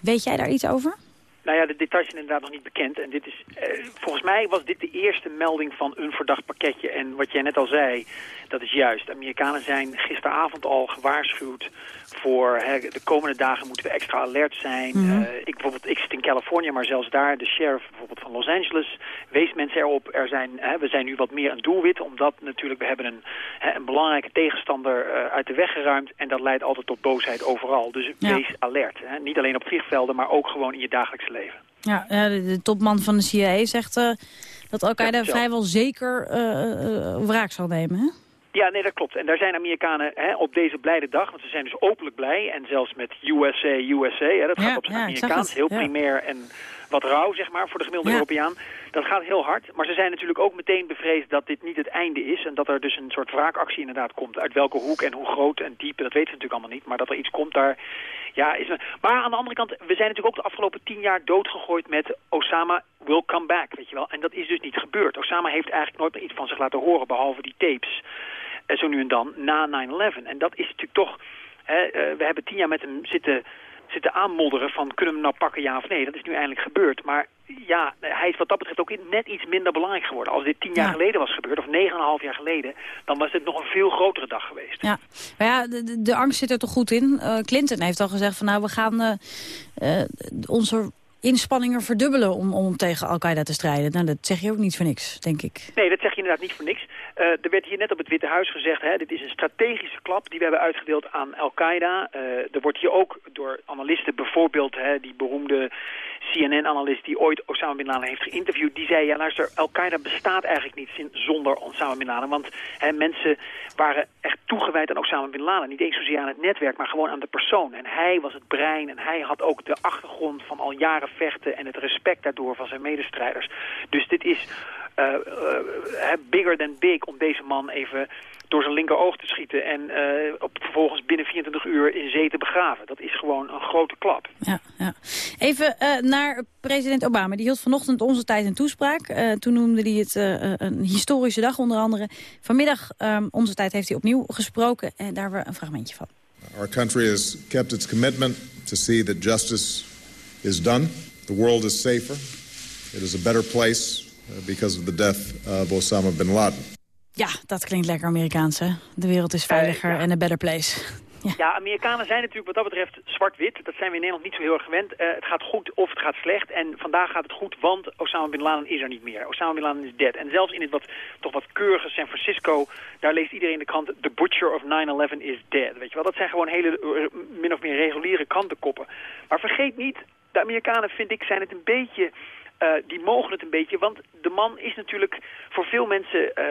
Weet jij daar iets over? Nou ja, de details zijn inderdaad nog niet bekend. En dit is, eh, volgens mij was dit de eerste melding van een verdacht pakketje. En wat jij net al zei, dat is juist. De Amerikanen zijn gisteravond al gewaarschuwd voor hè, de komende dagen moeten we extra alert zijn. Mhm. Eh, ik, bijvoorbeeld, ik zit in Californië, maar zelfs daar, de sheriff bijvoorbeeld van Los Angeles, wees mensen erop. Er zijn, hè, we zijn nu wat meer een doelwit, omdat natuurlijk we hebben een, hè, een belangrijke tegenstander uh, uit de weg geruimd. En dat leidt altijd tot boosheid overal. Dus Ja. wees alert. Hè. Niet alleen op vliegvelden, maar ook gewoon in je dagelijkse leven. Ja, de, topman van de CIA zegt eh, dat Al-Qaeda Ja, vrijwel zeker eh, eh, wraak zal nemen. Hè? Ja, nee, dat klopt. En daar zijn Amerikanen hè, op deze blijde dag, want ze zijn dus openlijk blij. En zelfs met USA, USA, hè, dat Ja, gaat op zijn ja, Amerikaans, heel ja. primair en wat rauw, zeg maar, voor de gemiddelde. Europeaan. Dat gaat heel hard. Maar ze zijn natuurlijk ook meteen bevreesd dat dit niet het einde is. En dat er dus een soort wraakactie inderdaad komt. Uit welke hoek en hoe groot en diep, dat weten ze natuurlijk allemaal niet. Maar dat er iets komt daar, ja, is... Maar aan de andere kant, we zijn natuurlijk ook de afgelopen tien jaar doodgegooid met Osama will come back, weet je wel. En dat is dus niet gebeurd. Osama heeft eigenlijk nooit meer iets van zich laten horen, behalve die tapes. Zo nu en dan, na 9-11. En dat is natuurlijk toch... Hè, eh, we hebben tien jaar met hem zitten, zitten aanmodderen van kunnen we hem nou pakken, ja of nee. Dat is nu eindelijk gebeurd. Maar ja, hij is wat dat betreft ook net iets minder belangrijk geworden. Als dit tien jaar Ja. geleden was gebeurd, of negen en een half jaar geleden... dan was dit nog een veel grotere dag geweest. Ja, maar ja, de, de- angst zit er toch goed in. Eh, Clinton heeft al gezegd van nou, we gaan eh, onze inspanningen verdubbelen om, om tegen Al-Qaeda te strijden. Nou, dat zeg je ook niet voor niks, denk ik. Nee, dat zeg je inderdaad niet voor niks. Eh, er werd hier net op het Witte Huis gezegd, hè, dit is een strategische klap die we hebben uitgedeeld aan Al-Qaeda. Eh, er wordt hier ook door analisten, bijvoorbeeld hè, die beroemde CNN-analyst die ooit Osama Bin Laden heeft geïnterviewd, die zei, ja luister, Al-Qaeda bestaat eigenlijk niet zonder Osama Bin Laden. Want hè, mensen waren echt toegewijd aan Osama Bin Laden. Niet eens zozeer aan het netwerk, maar gewoon aan de persoon. En hij was het brein en hij had ook de achtergrond van al jaren vechten en het respect daardoor van zijn medestrijders. Dus dit is eh, eh, hè, bigger than big om deze man even door zijn linkeroog te schieten en eh, op, vervolgens binnen 24 uur in zee te begraven. Dat is gewoon een grote klap. Ja, ja. Even eh, naar president Obama. Die hield vanochtend onze tijd een toespraak. Eh, toen noemde hij het eh, een historische dag onder andere. Vanmiddag, ehm, onze tijd, heeft hij opnieuw gesproken. En daar hebben we een fragmentje van. Our country has kept its commitment to see that justice is done. The world is safer. It is a better place uh, because of the death of Osama bin Laden. Ja, dat klinkt lekker Amerikaans, hè? De wereld is veiliger en a better place. (laughs) Ja. Amerikanen zijn natuurlijk wat dat betreft zwart-wit. Dat zijn we in Nederland niet zo heel erg gewend. Eh, het gaat goed of het gaat slecht. En vandaag gaat het goed, want Osama Bin Laden is er niet meer. Osama Bin Laden is dead. En zelfs in het wat, toch wat keurige San Francisco... daar leest iedereen in de krant... The Butcher of 9-11 is dead. Weet je wel? Dat zijn gewoon hele eh, min of meer reguliere krantenkoppen. Maar vergeet niet, de Amerikanen, vind ik, zijn het een beetje eh, die mogen het een beetje. Want de man is natuurlijk voor veel mensen, eh,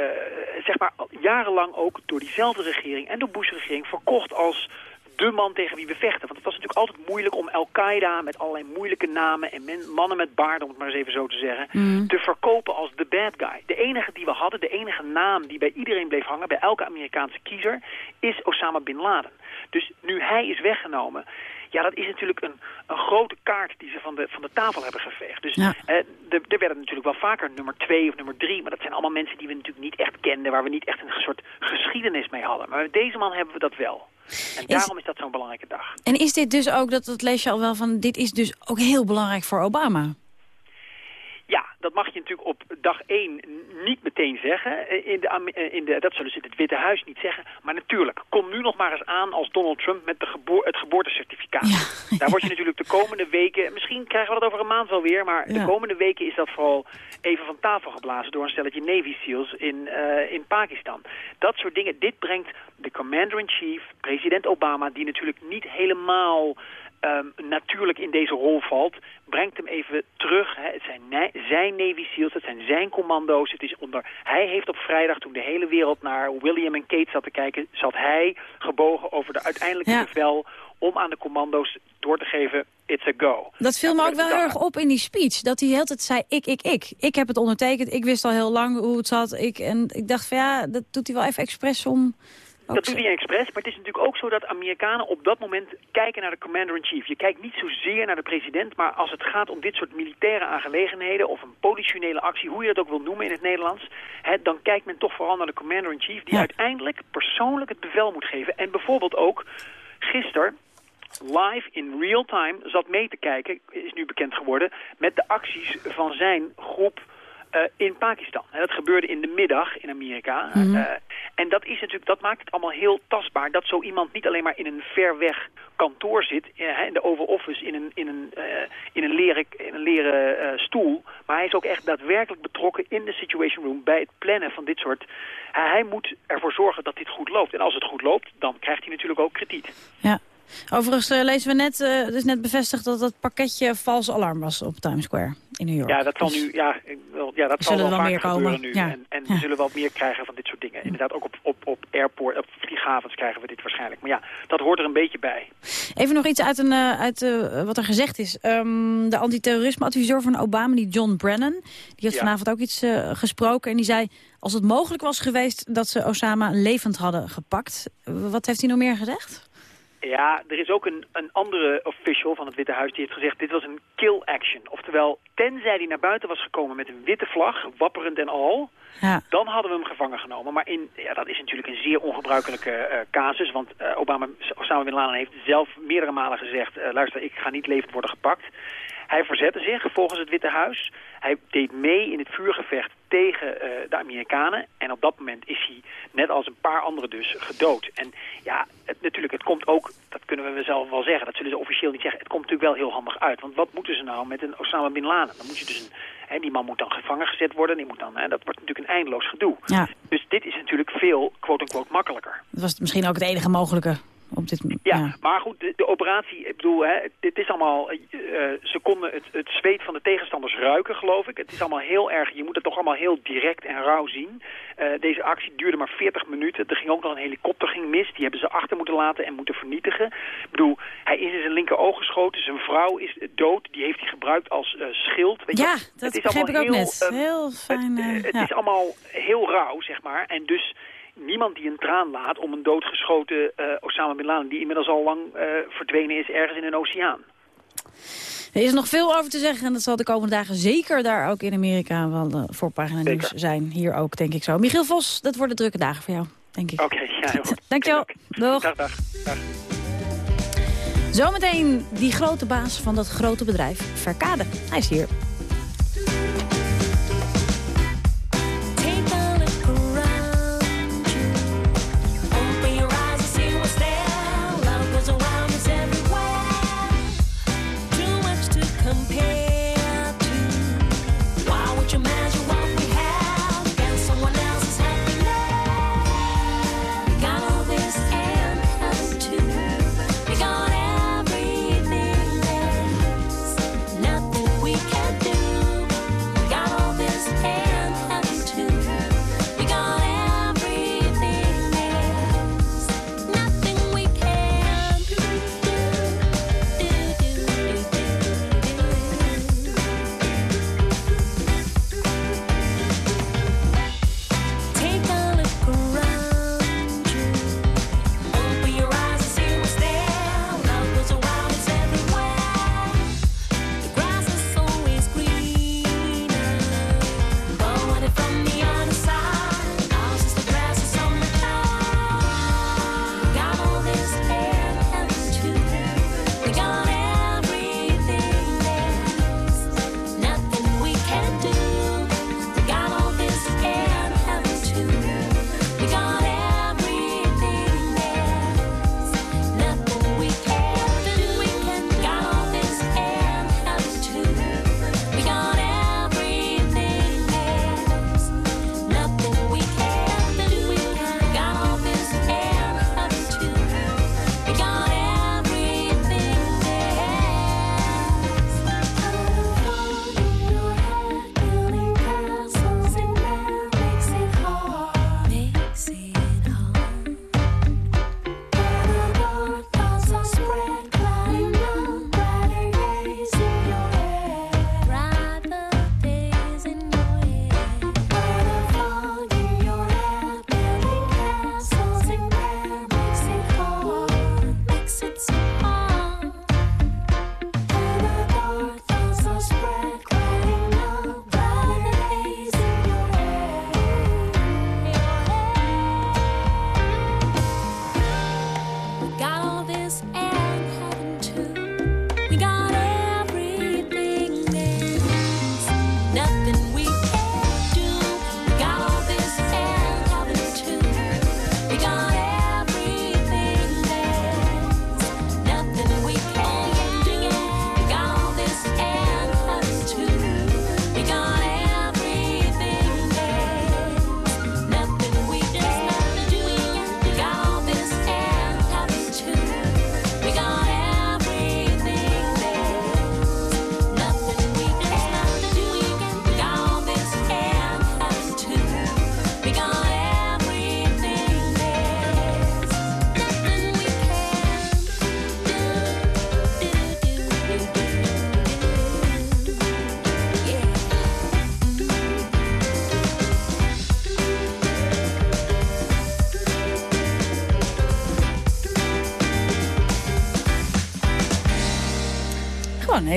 zeg maar, jarenlang ook door diezelfde regering en door Bush-regering verkocht als de man tegen wie we vechten. Want het was natuurlijk altijd moeilijk om Al-Qaeda met allerlei moeilijke namen en men- mannen met baarden, om het maar eens even zo te zeggen, Mm. te verkopen als de bad guy. De enige die we hadden, de enige naam die bij iedereen bleef hangen, bij elke Amerikaanse kiezer, is Osama Bin Laden. Dus nu hij is weggenomen, ja, dat is natuurlijk een, een grote kaart die ze van de, van de tafel hebben geveegd. Dus Ja. eh, er er werden natuurlijk wel vaker nummer twee of nummer drie, maar dat zijn allemaal mensen die we natuurlijk niet echt kenden, waar we niet echt een soort geschiedenis mee hadden. Maar met deze man hebben we dat wel. En daarom is dat zo'n belangrijke dag. En is dit dus ook, dat, dat lees je al wel van, dit is dus ook heel belangrijk voor Obama? Ja, dat mag je natuurlijk op dag één niet meteen zeggen. Eh, In de, eh, in de, dat zullen ze in het Witte Huis niet zeggen. Maar natuurlijk, kom nu nog maar eens aan als Donald Trump met de geboor, het geboortecertificaat. Daar word je natuurlijk de komende weken... Misschien krijgen we dat over een maand wel weer... maar de komende weken is dat vooral even van tafel geblazen... door een stelletje Navy SEALs in, eh, in Pakistan. Dat soort dingen. Dit brengt de commander-in-chief, president Obama... die natuurlijk niet helemaal ehm, natuurlijk in deze rol valt, brengt hem even terug. Hè. Het zijn zijn Navy SEALs, het zijn zijn commando's. Het is onder, hij heeft op vrijdag, toen de hele wereld naar William en Kate zat te kijken, zat hij gebogen over de uiteindelijke Ja. bevel om aan de commando's door te geven, it's a go. Dat viel me ook wel heel erg op in die speech. Dat hij de hele tijd zei, ik, ik, ik. Ik heb het ondertekend, ik wist al heel lang hoe het zat. Ik, en ik dacht van ja, dat doet hij wel even expres om... ook Dat doet hij expres, maar het is natuurlijk ook zo dat Amerikanen op dat moment kijken naar de commander-in-chief. Je kijkt niet zozeer naar de president, maar als het gaat om dit soort militaire aangelegenheden of een politionele actie, hoe je dat ook wil noemen in het Nederlands, hè, dan kijkt men toch vooral naar de commander-in-chief die uiteindelijk persoonlijk het bevel moet geven. En bijvoorbeeld ook gisteren live in real time zat mee te kijken, is nu bekend geworden, met de acties van zijn groep eh, in Pakistan. En dat gebeurde in de middag in Amerika. Mhm. Eh, en dat is natuurlijk, dat maakt het allemaal heel tastbaar. Dat zo iemand niet alleen maar in een ver weg kantoor zit, eh, in de Oval Office, in een, in een, in een leren, in een leren stoel. Maar hij is ook echt daadwerkelijk betrokken in de Situation Room bij het plannen van dit soort. Hij, moet ervoor zorgen dat dit goed loopt. En als het goed loopt, dan krijgt hij natuurlijk ook krediet. Ja. Overigens lezen we net, het is net bevestigd dat het pakketje vals alarm was op Times Square in New York. Ja, dat zal Dus- nu, ja, ja, dat zal wel wel meer gebeuren komen, nu. ja. En, en Ja. we zullen wel meer krijgen van dit soort dingen. Inderdaad, ook op, op, op airport, op vlieghavens krijgen we dit waarschijnlijk. Maar ja, dat hoort er een beetje bij. Even nog iets uit, een, eh, uit eh, wat er gezegd is. Ehm, de antiterrorisme-adviseur van Obama, die John Brennan... die had vanavond ook iets eh, gesproken. En die zei, als het mogelijk was geweest dat ze Osama levend hadden gepakt. Wat heeft hij nog meer gezegd? Ja, er is ook een, een andere official van het Witte Huis die heeft gezegd... dit was een kill action. Oftewel, tenzij hij naar buiten was gekomen met een witte vlag, wapperend en al... Ja. dan hadden we hem gevangen genomen. Maar in, ja, dat is natuurlijk een zeer ongebruikelijke eh, casus... want eh, Obama, Osama Bin Laden heeft zelf meerdere malen gezegd... eh, luister, ik ga niet levend worden gepakt. Hij verzette zich volgens het Witte Huis. Hij deed mee in het vuurgevecht tegen eh, de Amerikanen. En op dat moment is hij, net als een paar anderen dus, gedood. En ja, het, natuurlijk, het komt ook, dat kunnen we zelf wel zeggen, dat zullen ze officieel niet zeggen, het komt natuurlijk wel heel handig uit. Want wat moeten ze nou met een Osama Bin Laden? Dan moet je dus een, hè, die man moet dan gevangen gezet worden, die moet dan, hè, dat wordt natuurlijk een eindeloos gedoe. Ja, Dus dit is natuurlijk veel, quote-unquote, makkelijker. dat was misschien ook het enige mogelijke op dit moment. Ja, maar goed, de, de operatie, ik bedoel, hè, dit is allemaal, eh, eh, ze konden het, het zweet van de tegenstanders ruiken, geloof ik. Het is allemaal heel erg, je moet het toch allemaal heel direct en rauw zien. Eh, deze actie duurde maar 40 minuten. Er ging ook nog een helikopter ging mis, die hebben ze achter moeten laten en moeten vernietigen. Ik bedoel, hij is in zijn linker oog geschoten, zijn vrouw is dood, die heeft hij gebruikt als schild. Weet je Ja, wel. dat Het is begreep ik ook heel, net. Heel fijn. het ja. is allemaal heel rauw, zeg maar. En dus niemand die een traan laat om een doodgeschoten eh, Osama Bin Laden... die inmiddels al lang eh, verdwenen is ergens in een oceaan. Er is nog veel over te zeggen en dat zal de komende dagen zeker daar ook in Amerika wel uh, voorpagina nieuws zijn. Hier ook, denk ik zo. Michiel Vos, dat worden drukke dagen voor jou, denk ik. Oké, okay, ja, heel (laughs) goed. Dankjewel. Doeg. Dag, dag, dag. Zometeen die grote baas van dat grote bedrijf, Verkade. Hij is hier.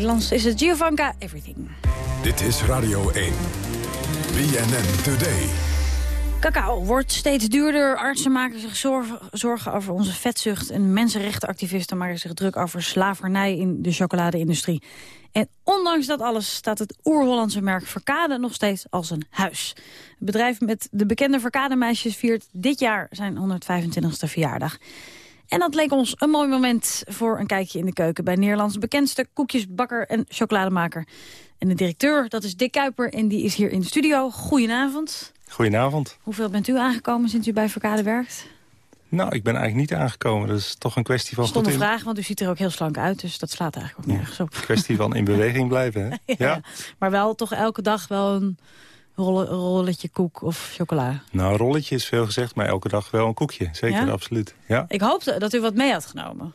Nederlands is het Giovanka Everything. Dit is Radio 1. BNN Today. Cacao wordt steeds duurder. Artsen maken zich zorgen, over onze vetzucht. En mensenrechtenactivisten maken zich druk over slavernij in de chocoladeindustrie. En ondanks dat alles staat het oer-Hollandse merk Verkade nog steeds als een huis. Het bedrijf met de bekende Verkade-meisjes viert dit jaar zijn 125ste verjaardag. En dat leek ons een mooi moment voor een kijkje in de keuken... bij Nederlands bekendste koekjesbakker en chocolademaker. En de directeur, dat is Dick Kuiper en die is hier in de studio. Goedenavond. Goedenavond. Hoeveel bent u aangekomen sinds u bij Verkade werkt? Nou, ik ben eigenlijk niet aangekomen. Dat is toch een kwestie van... Stomme goed in- vraag, want u ziet er ook heel slank uit. Dus dat slaat eigenlijk ook nergens op. kwestie van in beweging blijven, hè? (laughs) Ja. ja. Maar wel toch elke dag wel een rolle- rolletje koek of chocola. Nou, rolletje is veel gezegd, maar elke dag wel een koekje. Zeker, Ja? absoluut. Ja, Ik hoopte dat u wat mee had genomen.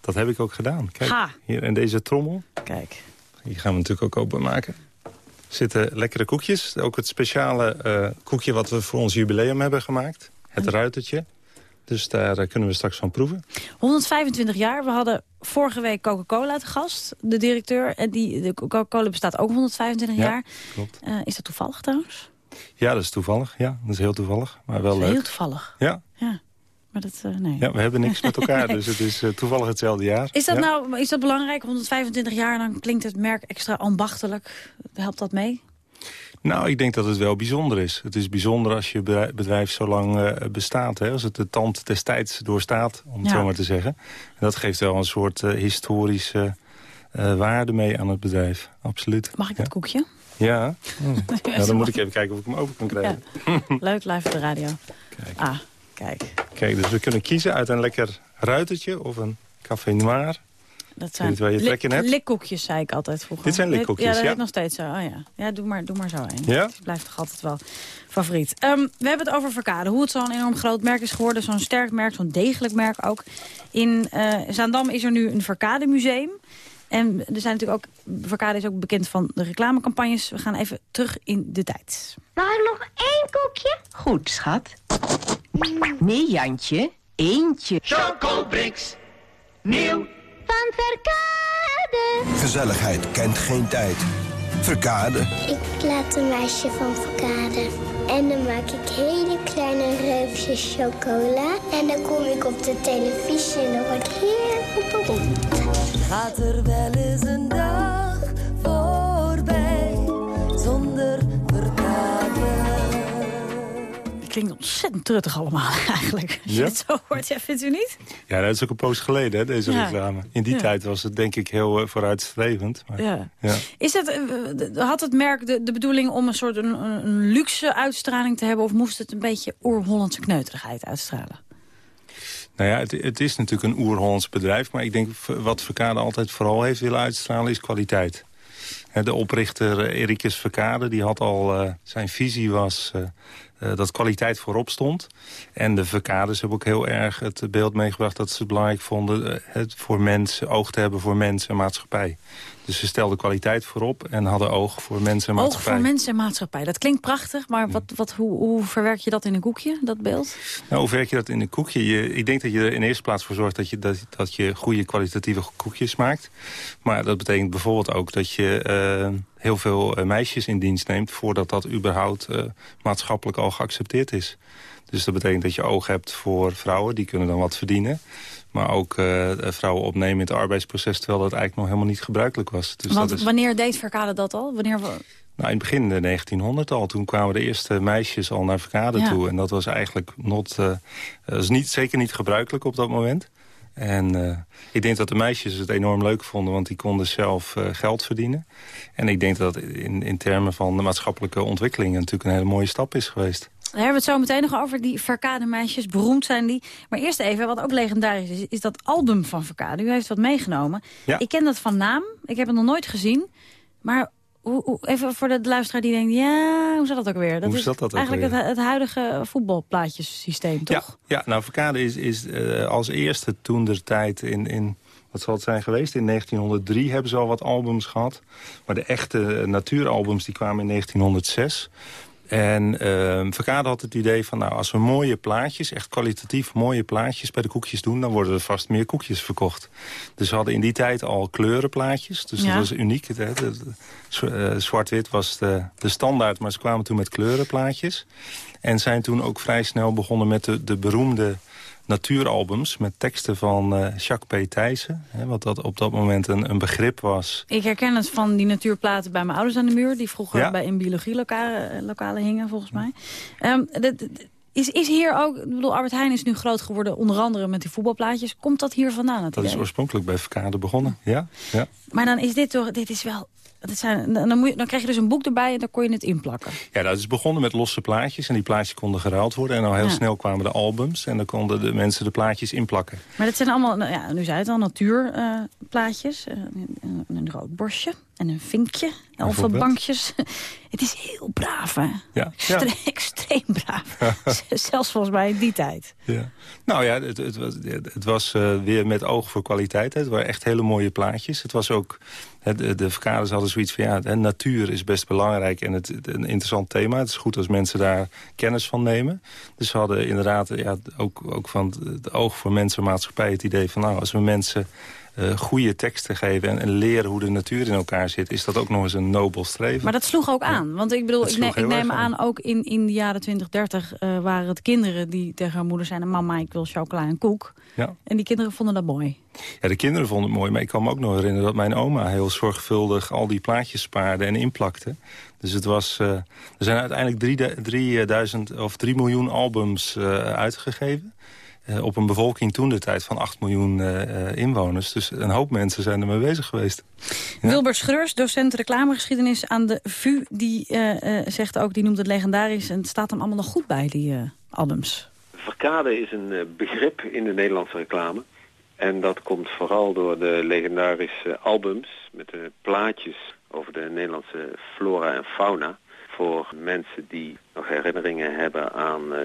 dat heb ik ook gedaan. Kijk, hier in deze trommel. Kijk. Die gaan we natuurlijk ook openmaken. Er zitten lekkere koekjes. Ook het speciale eh, koekje wat we voor ons jubileum hebben gemaakt. Het ruitertje. Dus daar eh, kunnen we straks van proeven. 125 jaar. We hadden vorige week Coca-Cola te gast, de directeur. En die, de Coca-Cola bestaat ook 125 Ja, jaar. klopt. Eh, is dat toevallig trouwens? Ja, dat is toevallig. Ja, dat is heel toevallig. Maar wel leuk. Heel toevallig. Ja. Ja. Maar dat, eh, nee. ja, we hebben niks met elkaar. Nee. (laughs) Dus het is toevallig hetzelfde jaar. Is dat Ja. nou is dat belangrijk? 125 jaar, dan klinkt het merk extra ambachtelijk. Helpt dat mee? Nou, ik denk dat het wel bijzonder is. Het is bijzonder als je bedrijf- zo lang eh, bestaat. Hè? Als het de tand destijds doorstaat, om het Ja. zo maar te zeggen. En dat geeft wel een soort eh, historische eh, waarde mee aan het bedrijf. Absoluut. Mag ik het koekje? (laughs) Ja. Dan moet ik even kijken of ik hem open kan krijgen. Leuk, live op de radio. Kijk. Ah, kijk. Kijk, dus we kunnen kiezen uit een lekker ruitertje of een café noir. Dat Weet je waar je lik- trek in hebt? likkoekjes, zei ik altijd vroeger. Dit zijn likkoekjes, Ja, dat ja. heet nog steeds zo. Oh, ja. ja, doe maar, doe maar zo een. Ja? Het blijft toch altijd wel favoriet. Ehm, we hebben het over Verkade. Hoe het zo'n enorm groot merk is geworden. Zo'n sterk merk, zo'n degelijk merk ook. In eh, Zaandam is er nu een Verkade museum. En er zijn natuurlijk ook, Verkade is ook bekend van de reclamecampagnes. We gaan even terug in de tijd. Mag ik nog één koekje? Goed, schat. Nee, Jantje. Eentje. Chocobrix. Nieuw. Van Verkade. Gezelligheid kent geen tijd. Verkade. Ik laat een meisje van verkade. En dan maak ik hele kleine reepjes chocola. En dan kom ik op de televisie en dan word ik heel beroemd. Gaat er wel eens een dag klinkt ontzettend truttig allemaal (laughs) eigenlijk. Als je Ja? het zo hoort, ja, vindt u niet? Ja, dat is ook een poos geleden, hè, deze Ja. reclame. In die Ja. tijd was het denk ik heel eh, vooruitstrevend. Maar, Ja. ja. Is het, eh, had het merk de, de bedoeling om een soort een, een luxe uitstraling te hebben... of moest het een beetje oer-Hollandse kneuterigheid uitstralen? Nou ja, het, het is natuurlijk een oer-Hollands bedrijf... maar ik denk wat Verkade altijd vooral heeft willen uitstralen is kwaliteit. De oprichter eh, Ericus Verkade die had al... zijn visie was dat kwaliteit voorop stond. En de Verkades hebben ook heel erg het beeld meegebracht... dat ze het belangrijk vonden eh, het voor mensen, oog te hebben voor mensen en maatschappij. Dus ze stelden kwaliteit voorop en hadden oog voor mensen en Oog maatschappij. voor mensen en maatschappij. Dat klinkt prachtig, maar wat, wat, hoe, hoe verwerk je dat in een koekje, dat beeld? Nou, hoe werk je dat in een koekje? Je, ik denk dat je er in eerste plaats voor zorgt dat je, dat, dat je goede kwalitatieve koekjes maakt. Maar dat betekent bijvoorbeeld ook dat je eh, heel veel eh, meisjes in dienst neemt... voordat dat überhaupt eh, maatschappelijk al geaccepteerd is. Dus dat betekent dat je oog hebt voor vrouwen, die kunnen dan wat verdienen. Maar ook eh, vrouwen opnemen in het arbeidsproces... terwijl dat eigenlijk nog helemaal niet gebruikelijk was. Dus Want dat is... wanneer deed Verkade dat al? Wanneer, we- Nou, in het begin de 1900 al. Toen kwamen de eerste meisjes al naar Verkade Ja. toe. En dat was eigenlijk not, eh, dat is niet, zeker niet gebruikelijk op dat moment. En eh, ik denk dat de meisjes het enorm leuk vonden, want die konden zelf eh, geld verdienen. En ik denk dat dat in, in termen van de maatschappelijke ontwikkeling natuurlijk een hele mooie stap is geweest. Daar hebben we het zo meteen nog over. Die Verkade meisjes, beroemd zijn die. Maar eerst even, wat ook legendarisch is, is dat album van Verkade. U heeft wat meegenomen. Ja. Ik ken dat van naam. Ik heb het nog nooit gezien. Maar hoe, hoe- even voor de luisteraar die denkt, ja, hoe zat dat ook weer? Dat Hoe is zat dat eigenlijk weer? Het, het huidige voetbalplaatjesysteem, toch? Ja, ja nou Verkade is, is eh, als eerste toen der tijd in, in, wat zal het zijn geweest? In 1903 hebben ze al wat albums gehad. Maar de echte eh, natuuralbums die kwamen in 1906. En uh, Verkade had het idee van, nou, als we mooie plaatjes... echt kwalitatief mooie plaatjes bij de koekjes doen... dan worden er vast meer koekjes verkocht. Dus we hadden in die tijd al kleurenplaatjes. Dus Ja. dat was uniek. Eh, Zwart-wit was de, de standaard, maar ze kwamen toen met kleurenplaatjes. En zijn toen ook vrij snel begonnen met de, de beroemde natuuralbums... met teksten van eh, Jacques P. Thijssen. Hè, wat dat op dat moment een, een begrip was. Ik herken het van die natuurplaten bij mijn ouders aan de muur... die vroeger Ja. bij in biologielokalen lokalen hingen, volgens mij. Ehm, is, is hier ook... Ik bedoel, Albert Heijn is nu groot geworden, onder andere met die voetbalplaatjes. Komt dat hier vandaan, Dat is oorspronkelijk bij Verkade begonnen. Ja, ja. Maar dan is dit toch... Dit is wel... Dat zijn, dan, dan moet je, dan krijg je dus een boek erbij en dan kon je het inplakken. Ja, dat is begonnen met losse plaatjes. En die plaatjes konden geruild worden. En al heel Ja. snel kwamen de albums. En dan konden de mensen de plaatjes inplakken. Maar dat zijn allemaal, nou ja, nu zei het al, natuurplaatjes. een, een, een rood borstje en een vinkje. Bijvoorbeeld. bankjes. (laughs) Het is heel braaf, hè? Ja, Extre- (laughs) Extreem braaf. (laughs) Zelfs volgens mij in die tijd. Ja. Nou ja, het, het was, het was eh, weer met oog voor kwaliteit. hè. Het waren echt hele mooie plaatjes. Het was ook, de, de verkaders hadden zoiets van... ja, natuur is best belangrijk en het, een interessant thema. Het is goed als mensen daar kennis van nemen. Dus ze hadden inderdaad ja, ook, ook van het, oog voor mensen en maatschappij... het idee van, nou, als we mensen... eh, goede teksten geven en, en leren hoe de natuur in elkaar zit... is dat ook nog eens een nobel streven. Maar dat sloeg ook aan. Want ik bedoel, ik, ne- neem aan, ook in, in de jaren 20, 30 eh, waren het kinderen die tegen hun moeder zeiden... mama, ik wil chocola en koek. Ja. En die kinderen vonden dat mooi. Ja, de kinderen vonden het mooi, maar ik kan me ook nog herinneren... dat mijn oma heel zorgvuldig al die plaatjes spaarde en inplakte. Dus het was... eh, er zijn uiteindelijk drie, du- drieduizend of 3 miljoen albums uitgegeven. Eh, op een bevolking toen de tijd van 8 miljoen eh, eh, inwoners. Dus een hoop mensen zijn ermee bezig geweest. Wilbert Schreurs, docent reclamegeschiedenis aan de VU... die eh, eh, zegt ook, die noemt het legendarisch... en het staat hem allemaal nog goed bij, die eh, albums. Verkade is een eh, begrip in de Nederlandse reclame. En dat komt vooral door de legendarische albums met de plaatjes over de Nederlandse flora en fauna. Voor mensen die nog herinneringen hebben aan eh,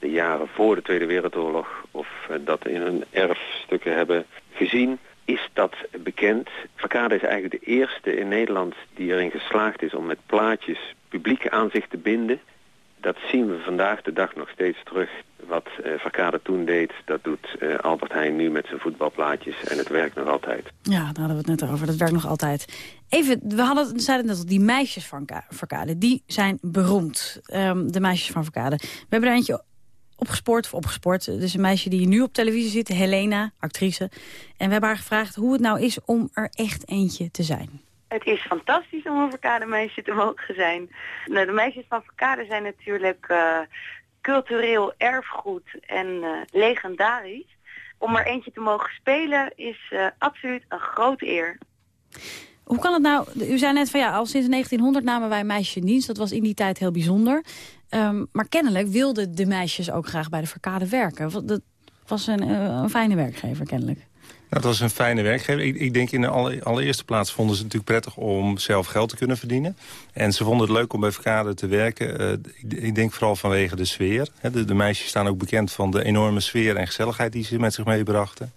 de jaren voor de Tweede Wereldoorlog of eh, dat in hun erfstukken hebben gezien, is dat bekend. Verkade is eigenlijk de eerste in Nederland die erin geslaagd is om met plaatjes publiek aan zich te binden. Dat zien we vandaag de dag nog steeds terug. Wat eh Verkade toen deed, dat doet eh, Albert Heijn nu met zijn voetbalplaatjes. En het werkt nog altijd. Ja, daar hadden we het net over. Dat werkt nog altijd. Even, we hadden, zeiden net al, die meisjes van Ka- Verkade, die zijn beroemd. Ehm, de meisjes van Verkade. We hebben er eentje opgespoord, of opgespoord. Dus een meisje die nu op televisie zit, Helena, actrice. En we hebben haar gevraagd hoe het nou is om er echt eentje te zijn. Het is fantastisch om een Verkade-meisje te mogen zijn. Nou, de meisjes van Verkade zijn natuurlijk eh, cultureel erfgoed en eh, legendarisch. Om er eentje te mogen spelen is eh, absoluut een grote eer. Hoe kan het nou, u zei net van ja, al sinds 1900 namen wij meisjes in dienst. Dat was in die tijd heel bijzonder. Ehm, maar kennelijk wilden de meisjes ook graag bij de Verkade werken. Dat was een, eh, een fijne werkgever kennelijk. Dat was een fijne werkgever. Ik, ik denk in de alle- allereerste plaats vonden ze het natuurlijk prettig om zelf geld te kunnen verdienen. En ze vonden het leuk om bij Verkade te werken. Eh, ik, ik denk vooral vanwege de sfeer. De, de meisjes staan ook bekend van de enorme sfeer en gezelligheid die ze met zich meebrachten.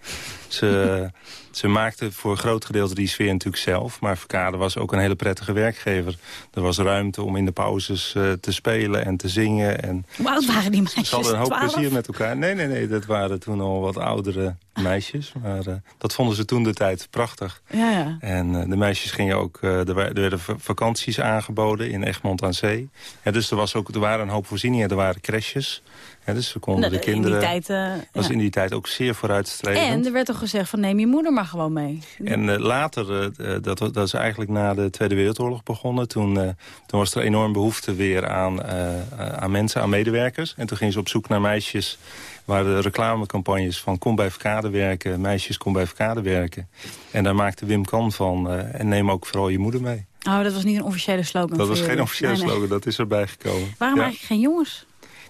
Ze, (laughs) ze maakten voor een groot gedeelte die sfeer natuurlijk zelf. Maar Verkade was ook een hele prettige werkgever. Er was ruimte om in de pauzes eh, te spelen en te zingen. En Hoe oud waren die meisjes? ze hadden een hoop 12? plezier met elkaar. Nee, nee, nee, dat waren toen al wat oudere meisjes. Maar eh, dat vonden ze toen de tijd prachtig. Ja, ja. En eh, de meisjes gingen ook, er, er werden va- vakanties aangeboden in Egmond aan Zee. Ja, dus er, was ook, er waren een hoop voorzieningen, er waren crèches. Ja, dus ze konden Nou, de kinderen... eh, was in die tijd ook zeer vooruitstrevend. En er werd toch gezegd van neem je moeder maar gewoon mee. En eh, later, eh, eh, dat, dat is eigenlijk na de Tweede Wereldoorlog begonnen. Toen, toen was er enorm behoefte weer aan, aan mensen, aan medewerkers. En toen gingen ze op zoek naar meisjes waar de reclamecampagnes van kom bij Verkade werken, meisjes kom bij Verkade werken. En daar maakte Wim Kan van en neem ook vooral je moeder mee. Oh, dat was niet een officiële slogan. Dat was geen officiële Nee, nee. slogan, dat is erbij gekomen. Waarom Ja. eigenlijk geen jongens?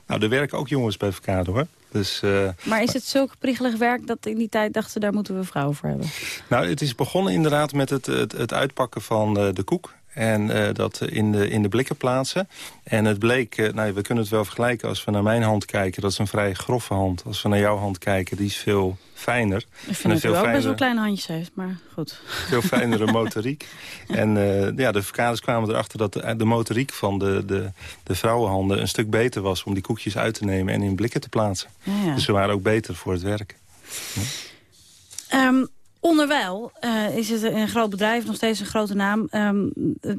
Nou, er werken ook jongens bij Verkade hoor. Dus, eh, Maar is het zulk priegelig werk dat in die tijd dachten daar moeten we vrouwen voor hebben? Nou, het is begonnen inderdaad met het, het, het uitpakken van eh, de koek. En eh, dat in de, in de blikken plaatsen. En het bleek, uh, nou, we kunnen het wel vergelijken als we naar mijn hand kijken. Dat is een vrij grove hand. Als we naar jouw hand kijken, die is veel fijner. Ik vind dat u ook best wel kleine handjes heeft, maar goed. Veel fijnere (laughs) motoriek. en uh, ja, de verkaders kwamen erachter dat de, de, motoriek van de, de, de vrouwenhanden... een stuk beter was om die koekjes uit te nemen en in blikken te plaatsen. Ja, ja. Dus ze waren ook beter voor het werk. Ja. Um, Onderwijl uh, is het een groot bedrijf, nog steeds een grote naam. Um, uh,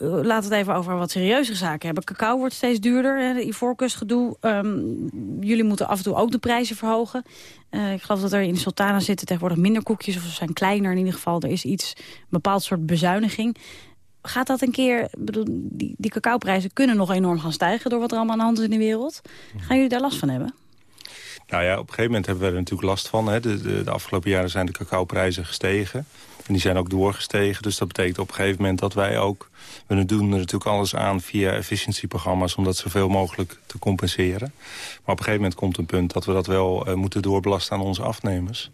laten we het even over wat serieuze zaken hebben. Cacao wordt steeds duurder, de Ivoorkustgedoe. Um, jullie moeten af en toe ook de prijzen verhogen. Ik geloof dat er in Sultana zitten tegenwoordig minder koekjes... of ze zijn kleiner in ieder geval. Er is iets, een bepaald soort bezuiniging. Gaat dat een keer... Bedoel, die, die cacaoprijzen kunnen nog enorm gaan stijgen... door wat er allemaal aan de hand is in de wereld. Gaan jullie daar last van hebben? Nou ja, op een gegeven moment hebben we er natuurlijk last van. Hè. De, de, de, afgelopen jaren zijn de cacaoprijzen gestegen. En die zijn ook doorgestegen. Dus dat betekent op een gegeven moment dat wij ook... We doen er natuurlijk alles aan via efficiëntieprogramma's... om dat zoveel mogelijk te compenseren. Maar op een gegeven moment komt een punt dat we dat wel uh, moeten doorbelasten aan onze afnemers.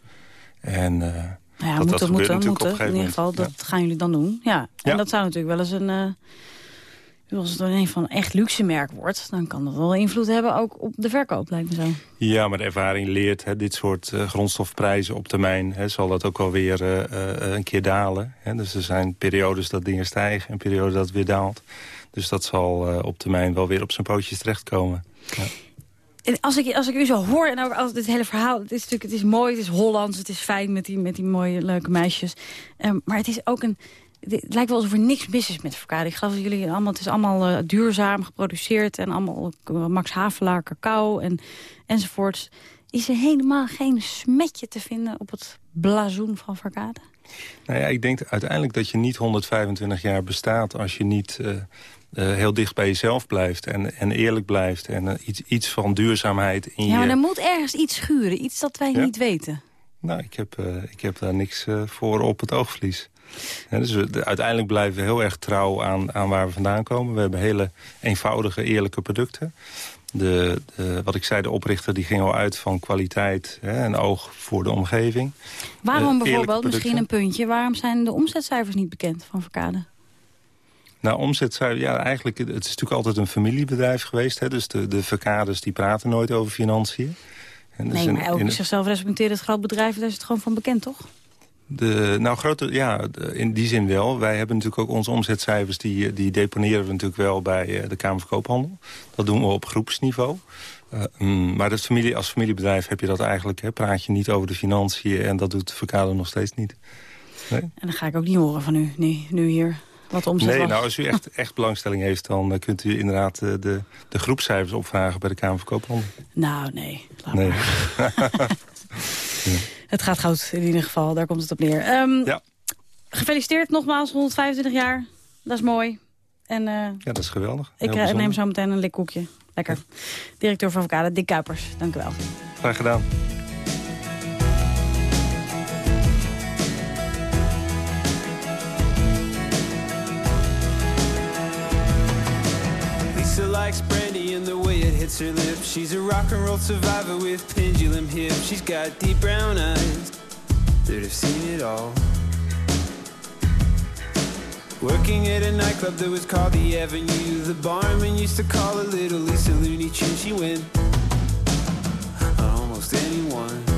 En... Uh, nou ja, dat, moeten, dat moeten, in ieder geval, moment. dat gaan jullie dan doen. Ja. En Ja. dat zou natuurlijk wel eens een... Uh, als het een van echt luxe merk wordt... dan kan dat wel invloed hebben ook op de verkoop, lijkt me zo. Ja, maar de ervaring leert, hè, dit soort uh, grondstofprijzen op termijn... Hè, zal dat ook wel weer uh, uh, een keer dalen. Hè. Dus er zijn periodes dat dingen stijgen en periodes dat het weer daalt. Dus dat zal op termijn wel weer op zijn pootjes terechtkomen. Ja. En als ik, als ik u zo hoor, en ook als dit hele verhaal... Het is natuurlijk het is mooi, het is Hollands, het is fijn met die, met die mooie, leuke meisjes. Um, maar het is ook een... Het lijkt wel alsof er niks mis is met verkade. Ik geloof dat jullie allemaal... Het is allemaal uh, duurzaam geproduceerd en allemaal uh, Max Havelaar, cacao en, enzovoorts. Is er helemaal geen smetje te vinden op het blazoen van verkade? Nou ja, ik denk uiteindelijk dat je niet 125 jaar bestaat... als je niet uh, uh, heel dicht bij jezelf blijft en, en eerlijk blijft... en iets, iets van duurzaamheid in je... Ja, maar er moet ergens iets schuren, iets dat wij ja? niet weten. Nou, ik heb, ik heb daar niks voor op het oogvlies. Ja, dus we, de, uiteindelijk blijven we heel erg trouw aan, aan waar we vandaan komen. We hebben hele eenvoudige, eerlijke producten. De, de, wat ik zei, de oprichter die ging al uit van kwaliteit hè, en oog voor de omgeving. Waarom uh, bijvoorbeeld, misschien een puntje, waarom zijn de omzetcijfers niet bekend van Verkade? Nou, omzetcijfers, ja, eigenlijk, het is natuurlijk altijd een familiebedrijf geweest. Hè, dus de, de Verkades die praten nooit over financiën. En dus nee, maar elke zichzelf respecteert groot bedrijf, daar is het gewoon van bekend, toch? De, nou, grote, ja, in die zin wel. Wij hebben natuurlijk ook onze omzetcijfers... die, die deponeren we natuurlijk wel bij de Kamer van Koophandel. Dat doen we op groepsniveau. Uh, mm, maar dat familie, als familiebedrijf heb je dat eigenlijk... Hè, praat je niet over de financiën en dat doet de verkader nog steeds niet. Nee? En dan ga ik ook niet horen van u, nu, nu hier... Wat de omzet nee, was. nou, als u echt, (laughs) echt belangstelling heeft... dan uh, kunt u inderdaad uh, de, de groepscijfers opvragen bij de Kamer van Koophandel. Nou, nee. Laat nee. Maar. (laughs) (laughs) ja. Het gaat goed in ieder geval, daar komt het op neer. Um, ja. Gefeliciteerd nogmaals, 125 jaar. Dat is mooi. En, uh, ja, dat is geweldig. Ik uh, neem zo meteen een likkoekje. Lekker. Ja. Directeur van Avocado, Dick Kuipers. Dank u wel. Graag gedaan. Lisa likes the way it hits her lips. She's a rock and roll survivor with pendulum hips. She's got deep brown eyes that have seen it all. Working at a nightclub that was called the Avenue. The barman used to call her Little Lisa Looney Tune. She went on almost anyone.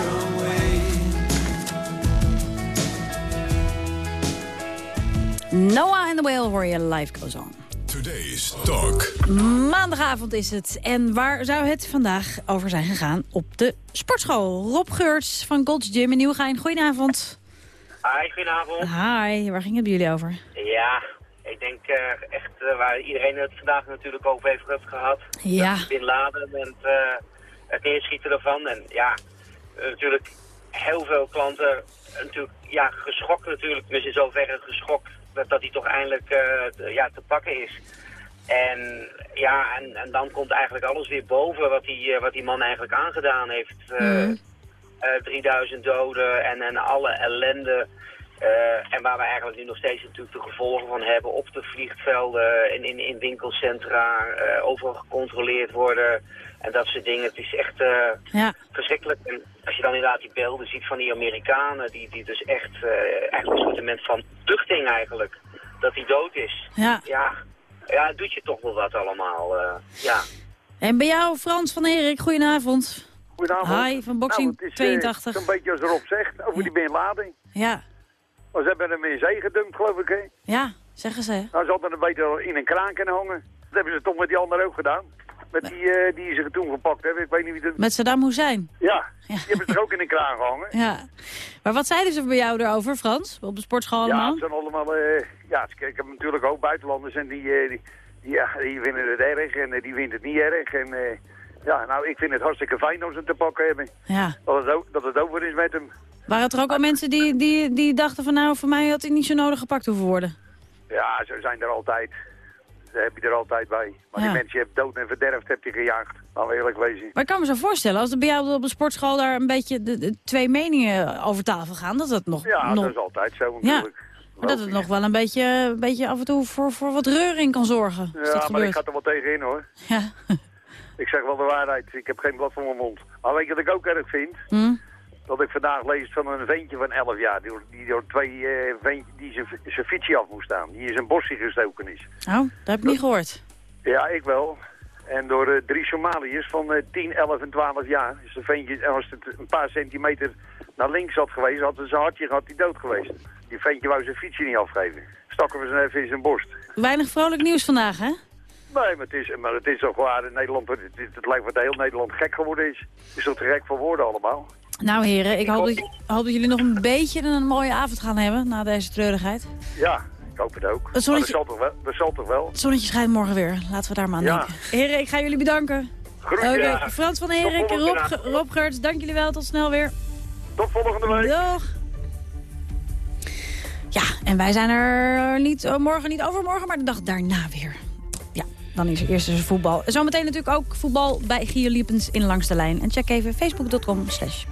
Noah and the Whale hoor je Life Goes On. Today's Talk. Maandagavond is het. En waar zou het vandaag over zijn gegaan? Op de sportschool. Rob Geurts van Gold's Gym in Nieuwegein. Goedenavond. Hi, goedenavond. Hi, waar ging het bij jullie over? Ja, ik denk uh, echt uh, waar iedereen het vandaag natuurlijk over heeft gehad. Ja. Bin Laden en het, uh, het neerschieten ervan. En ja, natuurlijk heel veel klanten natuurlijk, ja, geschokt natuurlijk. Dus in zoverre geschokt dat, dat hij toch eindelijk ja, te pakken is. En ja, en, en dan komt eigenlijk alles weer boven wat die, eh, wat die man eigenlijk aangedaan heeft. Eh, eh, 3000 doden en, en alle ellende. Eh, en waar we eigenlijk nu nog steeds natuurlijk de gevolgen van hebben op de vliegvelden, in, in, in winkelcentra, eh, overal gecontroleerd worden en dat soort dingen. Het is echt eh, Ja. verschrikkelijk. En als je dan inderdaad die beelden ziet van die Amerikanen, die, die dus echt, eh, eigenlijk een soort moment van duchting eigenlijk, dat hij dood is. Ja. Ja, ja, het doet je toch wel wat allemaal. eh, ja. En bij jou, Frans van Erik, goedenavond. Goedenavond. Hi, van Boxing Nou, het is, eh, 82. Zo'n beetje als erop zegt, over die Bin Laden. Ja, Maar ze hebben hem in zee gedumpt, geloof ik, hè? ja, zeggen ze. Nou, ze hadden hem beter in een kraan kunnen hangen. Dat hebben ze toch met die anderen ook gedaan. Met die, eh, die ze toen gepakt hebben. Ik weet niet wie dat... Met Saddam Hussein. Ja, die hebben ze er ook in een kraan gehangen. Ja. Maar wat zeiden ze bij jou erover, Frans? Op de sportschool Ja, allemaal? het zijn allemaal... eh, ja, ik heb natuurlijk ook buitenlanders en die, eh, die, die, ja, die vinden het erg en die vinden het niet erg. En ja, nou, ik vind het hartstikke fijn om ze te pakken hebben. Ja. Dat het, o- dat het over is met hem. Waren het er ook al mensen die, die, die dachten van nou, voor mij had hij niet zo nodig gepakt hoeven worden? Ja, zo zijn er altijd. Daar heb je er altijd bij. Maar Ja. die mensen hebt dood en verderfd hebt je gejaagd. Laten we eerlijk wezen. Maar ik kan me zo voorstellen, als er bij jou op de sportschool daar een beetje de, de twee meningen over tafel gaan, dat het nog... Ja, nog dat is altijd zo ja, natuurlijk. maar dat het nog wel een beetje, een beetje af en toe voor, voor wat reuring kan zorgen. Ja, dat maar gebeurt. ik ga er wel tegen in hoor. Ja. (laughs) Ik zeg wel de waarheid. Ik heb geen blad voor mijn mond. Maar weet je wat ik ook erg vind? Hm? Dat ik vandaag lees van een ventje van 11 jaar. Die, die door twee eh ventje, die zijn fietsje af moest staan. Die in zijn bosje gestoken is. Oh, dat heb ik niet gehoord. Ja, ik wel. En door eh, drie Somaliërs van eh 10, 11 en 12 jaar. Dus een ventje, en als het een paar centimeter naar links had geweest, had zijn hartje gehad, die dood geweest. Die ventje wou zijn fietsje niet afgeven. Stakken we ze even in zijn borst. Weinig vrolijk nieuws vandaag, hè? Nee, maar het is, maar het is toch waar in Nederland, het, het, het lijkt wat heel Nederland gek geworden is. Het is toch te gek voor woorden allemaal. Nou heren, ik hoop dat, hoop dat jullie nog een beetje een mooie avond gaan hebben na deze treurigheid. Ja, ik hoop het ook. Maar zonnetje- dat zal toch wel? Dat zal toch wel? Het zonnetje schijnt morgen weer. Laten we daar maar aan Ja. denken. Heren, ik ga jullie bedanken. Groetjes. Frans van volgende Rob, Rob dank jullie wel. Tot snel weer. Tot volgende week. Dag. Ja, en wij zijn er niet eh, morgen, niet overmorgen, maar de dag daarna weer. Dan is er eerst dus voetbal. Zometeen natuurlijk ook voetbal bij Gio Liepens in Langs de Lijn. En check even facebook.com slash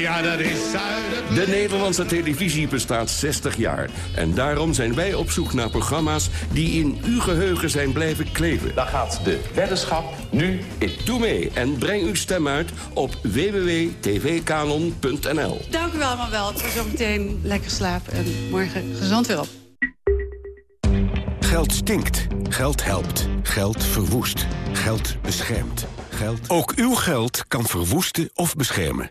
Ja, dat is zuiden. De Nederlandse televisie bestaat 60 jaar. En daarom zijn wij op zoek naar programma's die in uw geheugen zijn blijven kleven. Dan gaat de weddenschap nu in. Doe mee en breng uw stem uit op www.tvkanon.nl. Dank u wel, maar wel. Het was zometeen lekker slapen en morgen gezond weer op. Geld stinkt. Geld helpt. Geld verwoest. Geld beschermt. Geld... Ook uw geld kan verwoesten of beschermen.